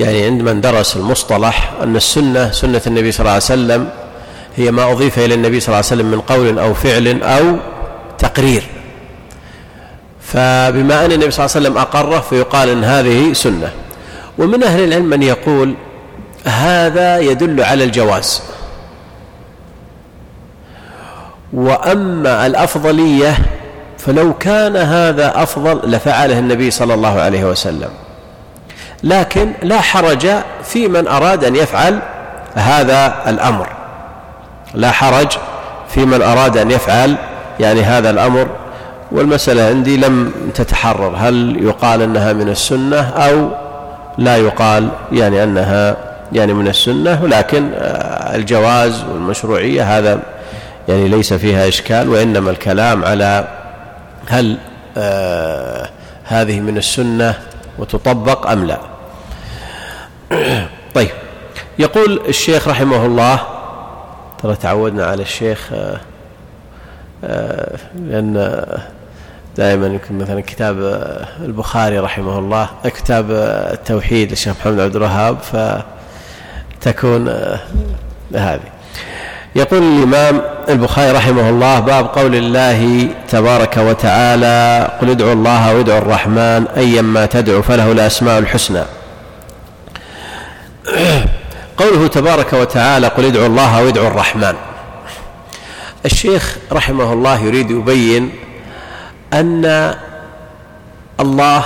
يعني عند من درس المصطلح أن السنة سنة النبي صلى الله عليه وسلم هي ما أضيف إلى النبي صلى الله عليه وسلم من قول أو فعل أو تقرير. فبما أن النبي صلى الله عليه وسلم أقره فيقال أن هذه سنة. ومن أهل العلم من يقول هذا يدل على الجواز. وأما الأفضلية فلو كان هذا أفضل لفعله النبي صلى الله عليه وسلم. لكن لا حرج في من أراد أن يفعل هذا الأمر. لا حرج في من أراد أن يفعل يعني هذا الأمر. والمسألة عندي لم تتحرر. هل يقال أنها من السنة أو لا يقال يعني أنها يعني من السنة؟ ولكن الجواز والمشروعية هذا يعني ليس فيها إشكال وإنما الكلام على هل آه هذه من السنة وتطبق أم لا. <coughs> طيب. يقول الشيخ رحمه الله ترى تعودنا على الشيخ آه آه لأن دائما يمكن مثلا كتاب البخاري رحمه الله كتاب التوحيد للشيخ محمد عبد الوهاب فتكون آه، هذه. يقول الإمام البخاري رحمه الله باب قول الله تبارك وتعالى قل ادعوا الله وادعوا الرحمن أيما تدعو فله الأسماء الحسنى. قوله تبارك وتعالى قل ادعوا الله وادعوا الرحمن. الشيخ رحمه الله يريد يبين أن الله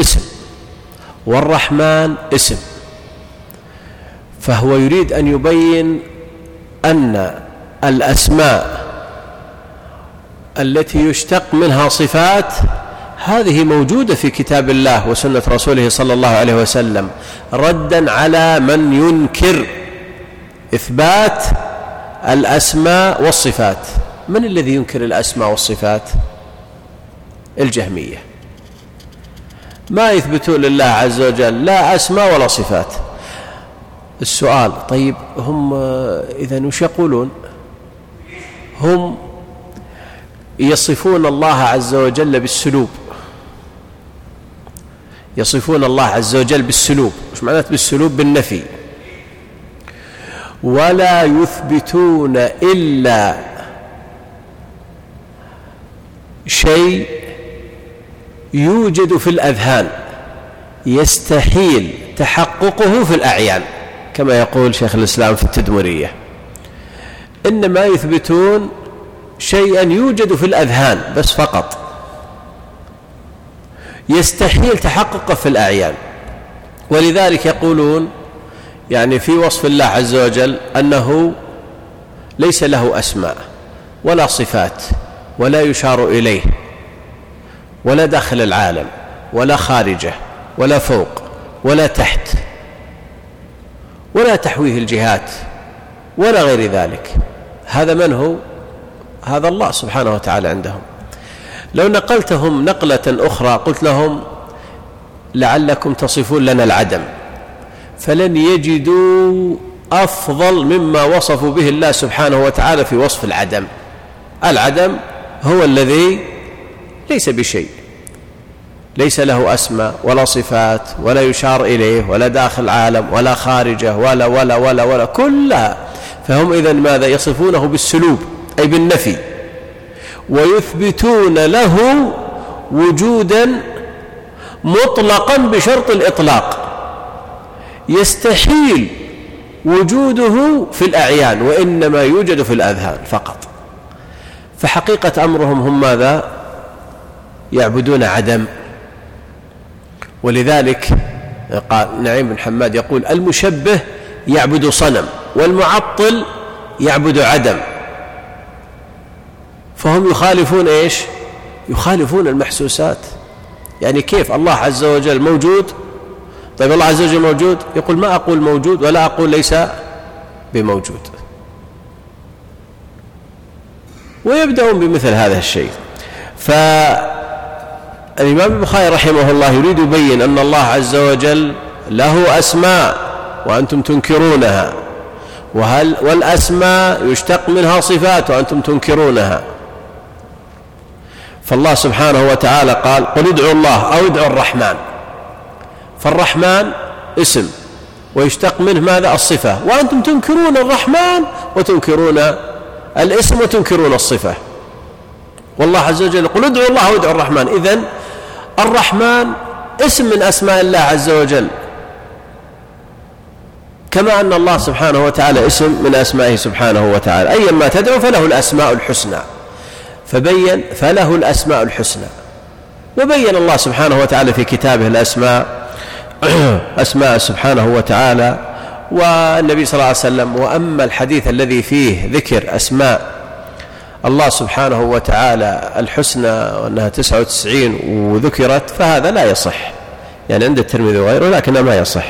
اسم والرحمن اسم. فهو يريد أن يبين أن الأسماء التي يشتق منها صفات هذه موجودة في كتاب الله وسنة رسوله صلى الله عليه وسلم. ردا على من ينكر إثبات الأسماء والصفات. من الذي ينكر الأسماء والصفات؟ الجهمية. ما يثبتون لله عز وجل؟ لا أسماء ولا صفات. السؤال طيب هم إذا وش يقولون؟ هم يصفون الله عز وجل بالسلوب. يصفون الله عز وجل بالسلوب. وش معناته بالسلوب؟ بالنفي. ولا يثبتون إلا شيء يوجد في الأذهان يستحيل تحققه في الأعيان كما يقول شيخ الإسلام في التدمرية. إنما يثبتون شيئا يوجد في الأذهان بس فقط. يستحيل تحققه في الأعيان. ولذلك يقولون يعني في وصف الله عز وجل أنه ليس له أسماء ولا صفات ولا يشار إليه ولا داخل العالم ولا خارجه ولا فوق ولا تحت ولا تحويه الجهات ولا غير ذلك. هذا من هو؟ هذا الله سبحانه وتعالى عندهم. لو نقلتهم نقلة أخرى قلت لهم لعلكم تصفون لنا العدم فلن يجدوا أفضل مما وصفوا به الله سبحانه وتعالى في وصف العدم. العدم هو الذي ليس بشيء ليس له أسماء ولا صفات ولا يشار إليه ولا داخل عالم ولا خارجه ولا ولا ولا ولا كلها. فهم إذن ماذا؟ يصفونه بالسلوب أي بالنفي. ويثبتون له وجودا مطلقا بشرط الإطلاق. يستحيل وجوده في الأعيان وإنما يوجد في الأذهان فقط. فحقيقة أمرهم هم ماذا؟ يعبدون عدم. ولذلك قال نعيم بن حماد يقول المشبه يعبد صنم والمعطل يعبد عدم. فهم يخالفون إيش؟ يخالفون المحسوسات. يعني كيف الله عز وجل موجود؟ طيب الله عز وجل موجود؟ يقول ما أقول موجود ولا أقول ليس بموجود. ويبدأون بمثل هذا الشيء. فالإمام البخاري رحمه الله يريد يبين أن الله عز وجل له أسماء وأنتم تنكرونها. وهل والأسماء يشتق منها صفات وأنتم تنكرونها. فالله سبحانه وتعالى قال قل ادعوا الله أو ادعوا الرحمن. فالرحمن اسم ويشتق منه ماذا؟ الصفة. وأنتم تنكرون الرحمن وتنكرون الاسم وتنكرون الصفة. والله عز وجل يقول ادعوا الله وادعوا الرحمن. إذن الرحمن اسم من أسماء الله عز وجل. كما أن الله سبحانه وتعالى اسم من أسمائه سبحانه وتعالى. أيا ما تدعو فله الأسماء الحسنى. فبين فله الأسماء الحسنى. وبين الله سبحانه وتعالى في كتابه الأسماء <clears throat> أسماء سبحانه وتعالى. والنبي صلى الله عليه وسلم وأما الحديث الذي فيه ذكر أسماء الله سبحانه وتعالى الحسنى وأنها تسعة وتسعين وذكرت فهذا لا يصح. يعني عند الترمذي وغيره لكنه ما يصح.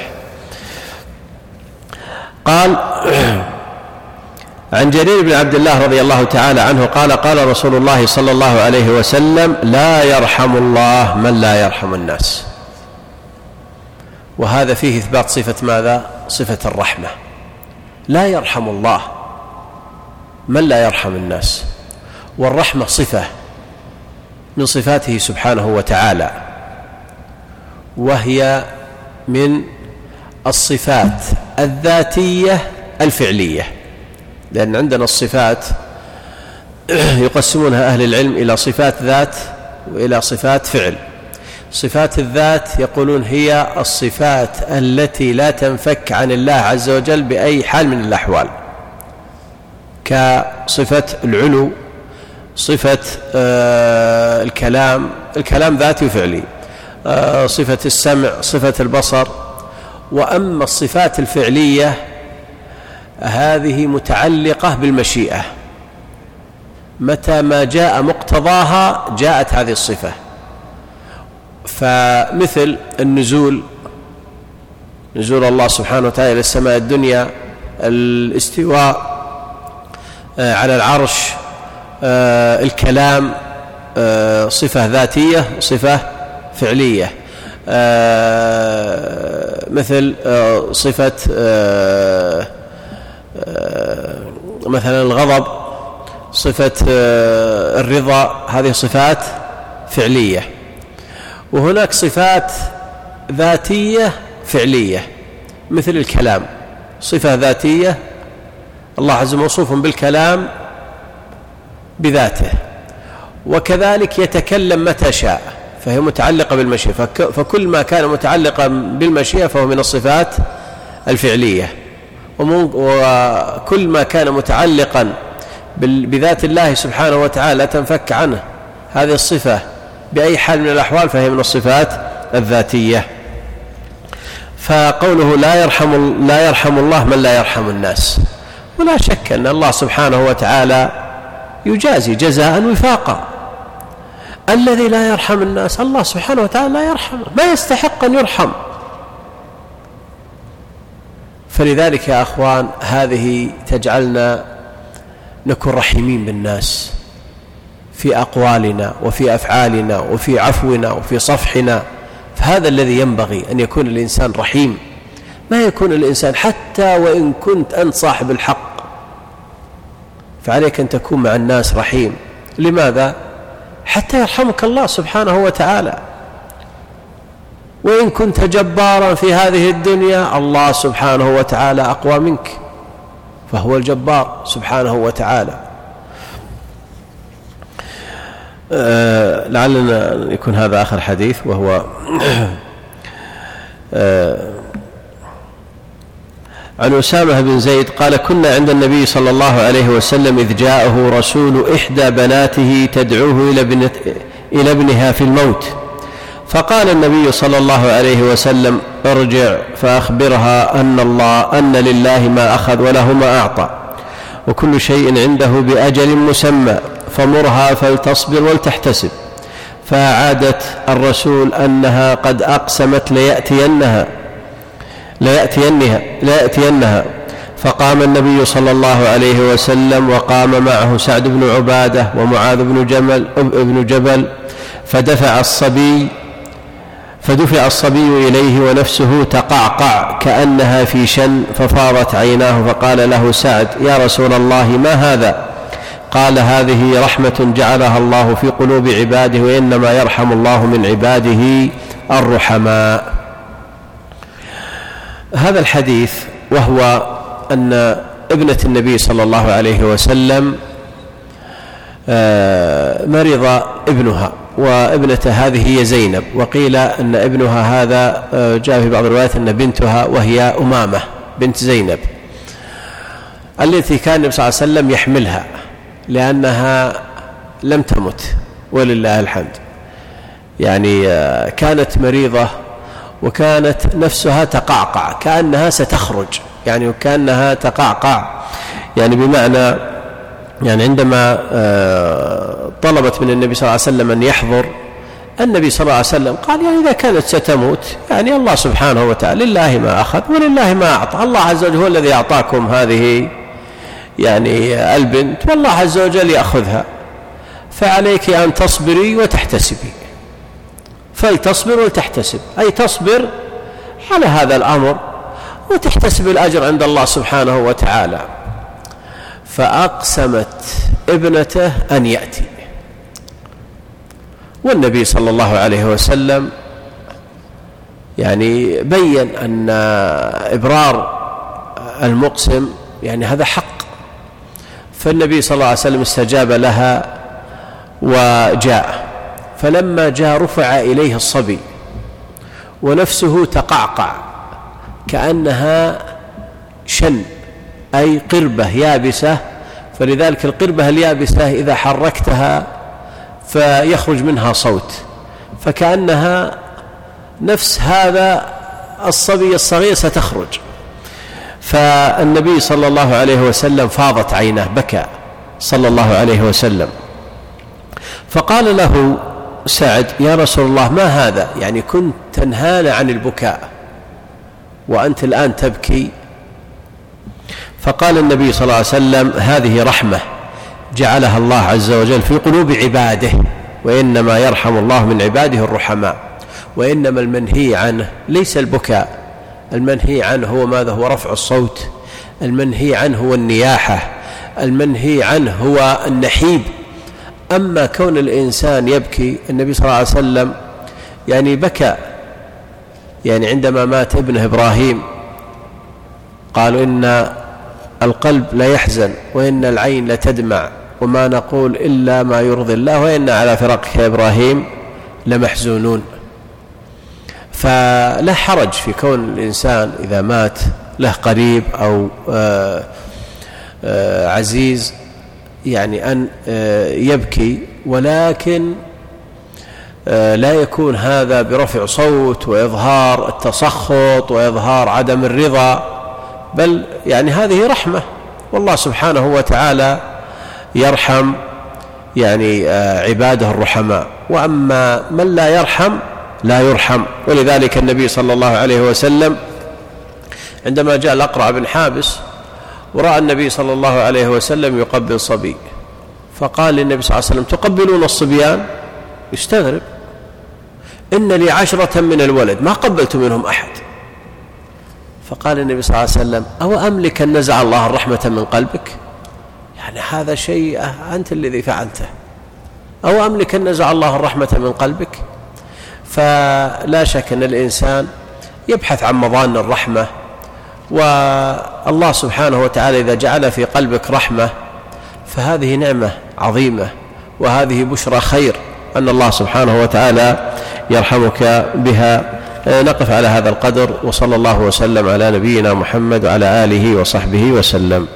قال <clears throat> عن جرير بن عبد الله رضي الله تعالى عنه قال قال رسول الله صلى الله عليه وسلم لا يرحم الله من لا يرحم الناس. وهذا فيه إثبات صفة ماذا؟ صفة الرحمة. لا يرحم الله من لا يرحم الناس. والرحمة صفة من صفاته سبحانه وتعالى وهي من الصفات الذاتية الفعلية. لأن عندنا الصفات يقسمونها أهل العلم إلى صفات ذات وإلى صفات فعل. صفات الذات يقولون هي الصفات التي لا تنفك عن الله عز وجل بأي حال من الأحوال. كصفة العلو صفة آه الكلام الكلام ذاتي وفعلي. آه صفة السمع صفة البصر. وأما الصفات الفعلية هذه متعلقة بالمشيئة. متى ما جاء مقتضاها جاءت هذه الصفة. فمثل النزول نزول الله سبحانه وتعالى إلى السماء الدنيا الاستواء آه، على العرش آه، الكلام آه، صفة ذاتية صفة فعلية. مثل صفة مثلا الغضب صفة الرضا هذه صفات فعلية. وهناك صفات ذاتية فعلية مثل الكلام. صفة ذاتية الله عز وجل موصوف بالكلام بذاته. وكذلك يتكلم متى شاء فهي متعلقة بالمشيئة. فكل ما كان متعلقا بالمشيئة فهو من الصفات الفعلية. وكل ما كان متعلقا بذات الله سبحانه وتعالى لا تنفك عنه. هذه الصفة. بأي حال من الأحوال فهي من الصفات الذاتية. فقوله لا يرحم لا يرحم الله من لا يرحم الناس. ولا شك أن الله سبحانه وتعالى يجازي جزاء وفاقا. الذي لا يرحم الناس الله سبحانه وتعالى لا يرحمه. ما يستحق أن يرحم. فلذلك يا أخوان هذه تجعلنا نكون رحيمين بالناس في أقوالنا وفي أفعالنا وفي عفونا وفي صفحنا. فهذا الذي ينبغي أن يكون الإنسان رحيم. ما يكون الإنسان حتى وإن كنت أنت صاحب الحق. فعليك أن تكون مع الناس رحيم. لماذا؟ حتى يرحمك الله سبحانه وتعالى. وإن كنت جبارا في هذه الدنيا الله سبحانه وتعالى أقوى منك فهو الجبار سبحانه وتعالى. أه لعلنا يكون هذا آخر حديث وهو أه عن أسامة بن زيد قال كنا عند النبي صلى الله عليه وسلم إذ جاءه رسول إحدى بناته تدعوه إلى, ابنها في الموت. فقال النبي صلى الله عليه وسلم ارجع فأخبرها أن الله أن لله ما أخذ وله ما أعطى. وكل شيء عنده بأجل مسمى فمرها فلتصبر ولتحتسب. فأعادت الرسول أنها قد أقسمت ليأتينها ليأتينها, ليأتينها. فقام النبي صلى الله عليه وسلم وقام معه سعد بن عبادة ومعاذ بن جمل ابن جبل فدفع الصبي فدفع الصبي إليه ونفسه تقعقع كأنها في شن ففاضت عيناه فقال له سعد يا رسول الله ما هذا؟ قال هذه رحمة جعلها الله في قلوب عباده وإنما يرحم الله من عباده الرحماء. هذا الحديث وهو أن ابنة النبي صلى الله عليه وسلم آه، مرض ابنها. وابنة هذه هي زينب. وقيل أن ابنها هذا آه، جاء في بعض الروايات أن بنتها وهي أمامة بنت زينب. التي كان النبي صلى الله عليه وسلم يحملها لأنها لم تمت ولله الحمد. يعني آه، كانت مريضة وكانت نفسها تقعقع كأنها ستخرج يعني وكأنها تقعقع. يعني بمعنى يعني عندما آه، طلبت من النبي صلى الله عليه وسلم أن يحضر النبي صلى الله عليه وسلم قال يعني إذا كانت ستموت يعني الله سبحانه وتعالى لله ما أخذ ولله ما أعطى الله عز وجل هو الذي أعطاكم هذه يعني البنت والله عز وجل يأخذها فعليك أن تصبري وتحتسبي فلتصبر ولتحتسب أي تصبر على هذا الأمر وتحتسب الأجر عند الله سبحانه وتعالى. فأقسمت ابنته أن يأتي. والنبي صلى الله عليه وسلم يعني بين أن إبرار المقسم يعني هذا حق. فالنبي صلى الله عليه وسلم استجاب لها وجاء. فلما جاء رفع إليه الصبي ونفسه تقعقع كأنها شن. أي قربة يابسة فلذلك القربة اليابسة إذا حركتها فيخرج منها صوت فكأنها نفس هذا الصبي الصغير ستخرج. فالنبي صلى الله عليه وسلم فاضت عيناه بكى صلى الله عليه وسلم. فقال له سعد يا رسول الله ما هذا؟ يعني كنت تنهانا عن البكاء وأنت الآن تبكي فقال النبي صلى الله عليه وسلم هذه رحمة جعلها الله عز وجل في قلوب عباده وإنما يرحم الله من عباده الرحماء وإنما المنهي عنه ليس البكاء المنهي عنه هو ماذا؟ هو رفع الصوت المنهي عنه هو النياحة المنهي عنه هو النحيب. أما كون الإنسان يبكي النبي صلى الله عليه وسلم يعني بكى يعني عندما مات ابنه إبراهيم قالوا إن القلب لا يحزن وإن العين لتدمع وما نقول إلا ما يرضي الله وإن على فراقك يا إبراهيم لمحزونون. فلا حرج في كون الإنسان إذا مات له قريب أو آآ آآ عزيز يعني أن يبكي ولكن لا يكون هذا برفع صوت وإظهار التسخط وإظهار عدم الرضا. بل يعني هذه رحمة. والله سبحانه وتعالى يرحم يعني آه، عباده الرحماء. وأما من لا يرحم لا يرحم. ولذلك النبي صلى الله عليه وسلم عندما جاء الأقرع بن حابس ورأى النبي صلى الله عليه وسلم يقبل صبي فقال للنبي صلى الله عليه وسلم تقبلون الصبيان؟ يستغرب إن لي عشرة من الولد. ما قبلت منهم أحد. فقال النبي صلى الله عليه وسلم أو أملك أن نزع الله الرحمة من قلبك؟ يعني هذا شيء أنت الذي فعلته. أو أملك أن نزع الله الرحمة من قلبك؟ فلا شك أن الإنسان يبحث عن مضان الرحمة والله سبحانه وتعالى إذا جعل في قلبك رحمة فهذه نعمة عظيمة وهذه بشرى خير أن الله سبحانه وتعالى يرحمك بها. نقف على هذا القدر وصلى الله وسلم على نبينا محمد وعلى آله وصحبه وسلم.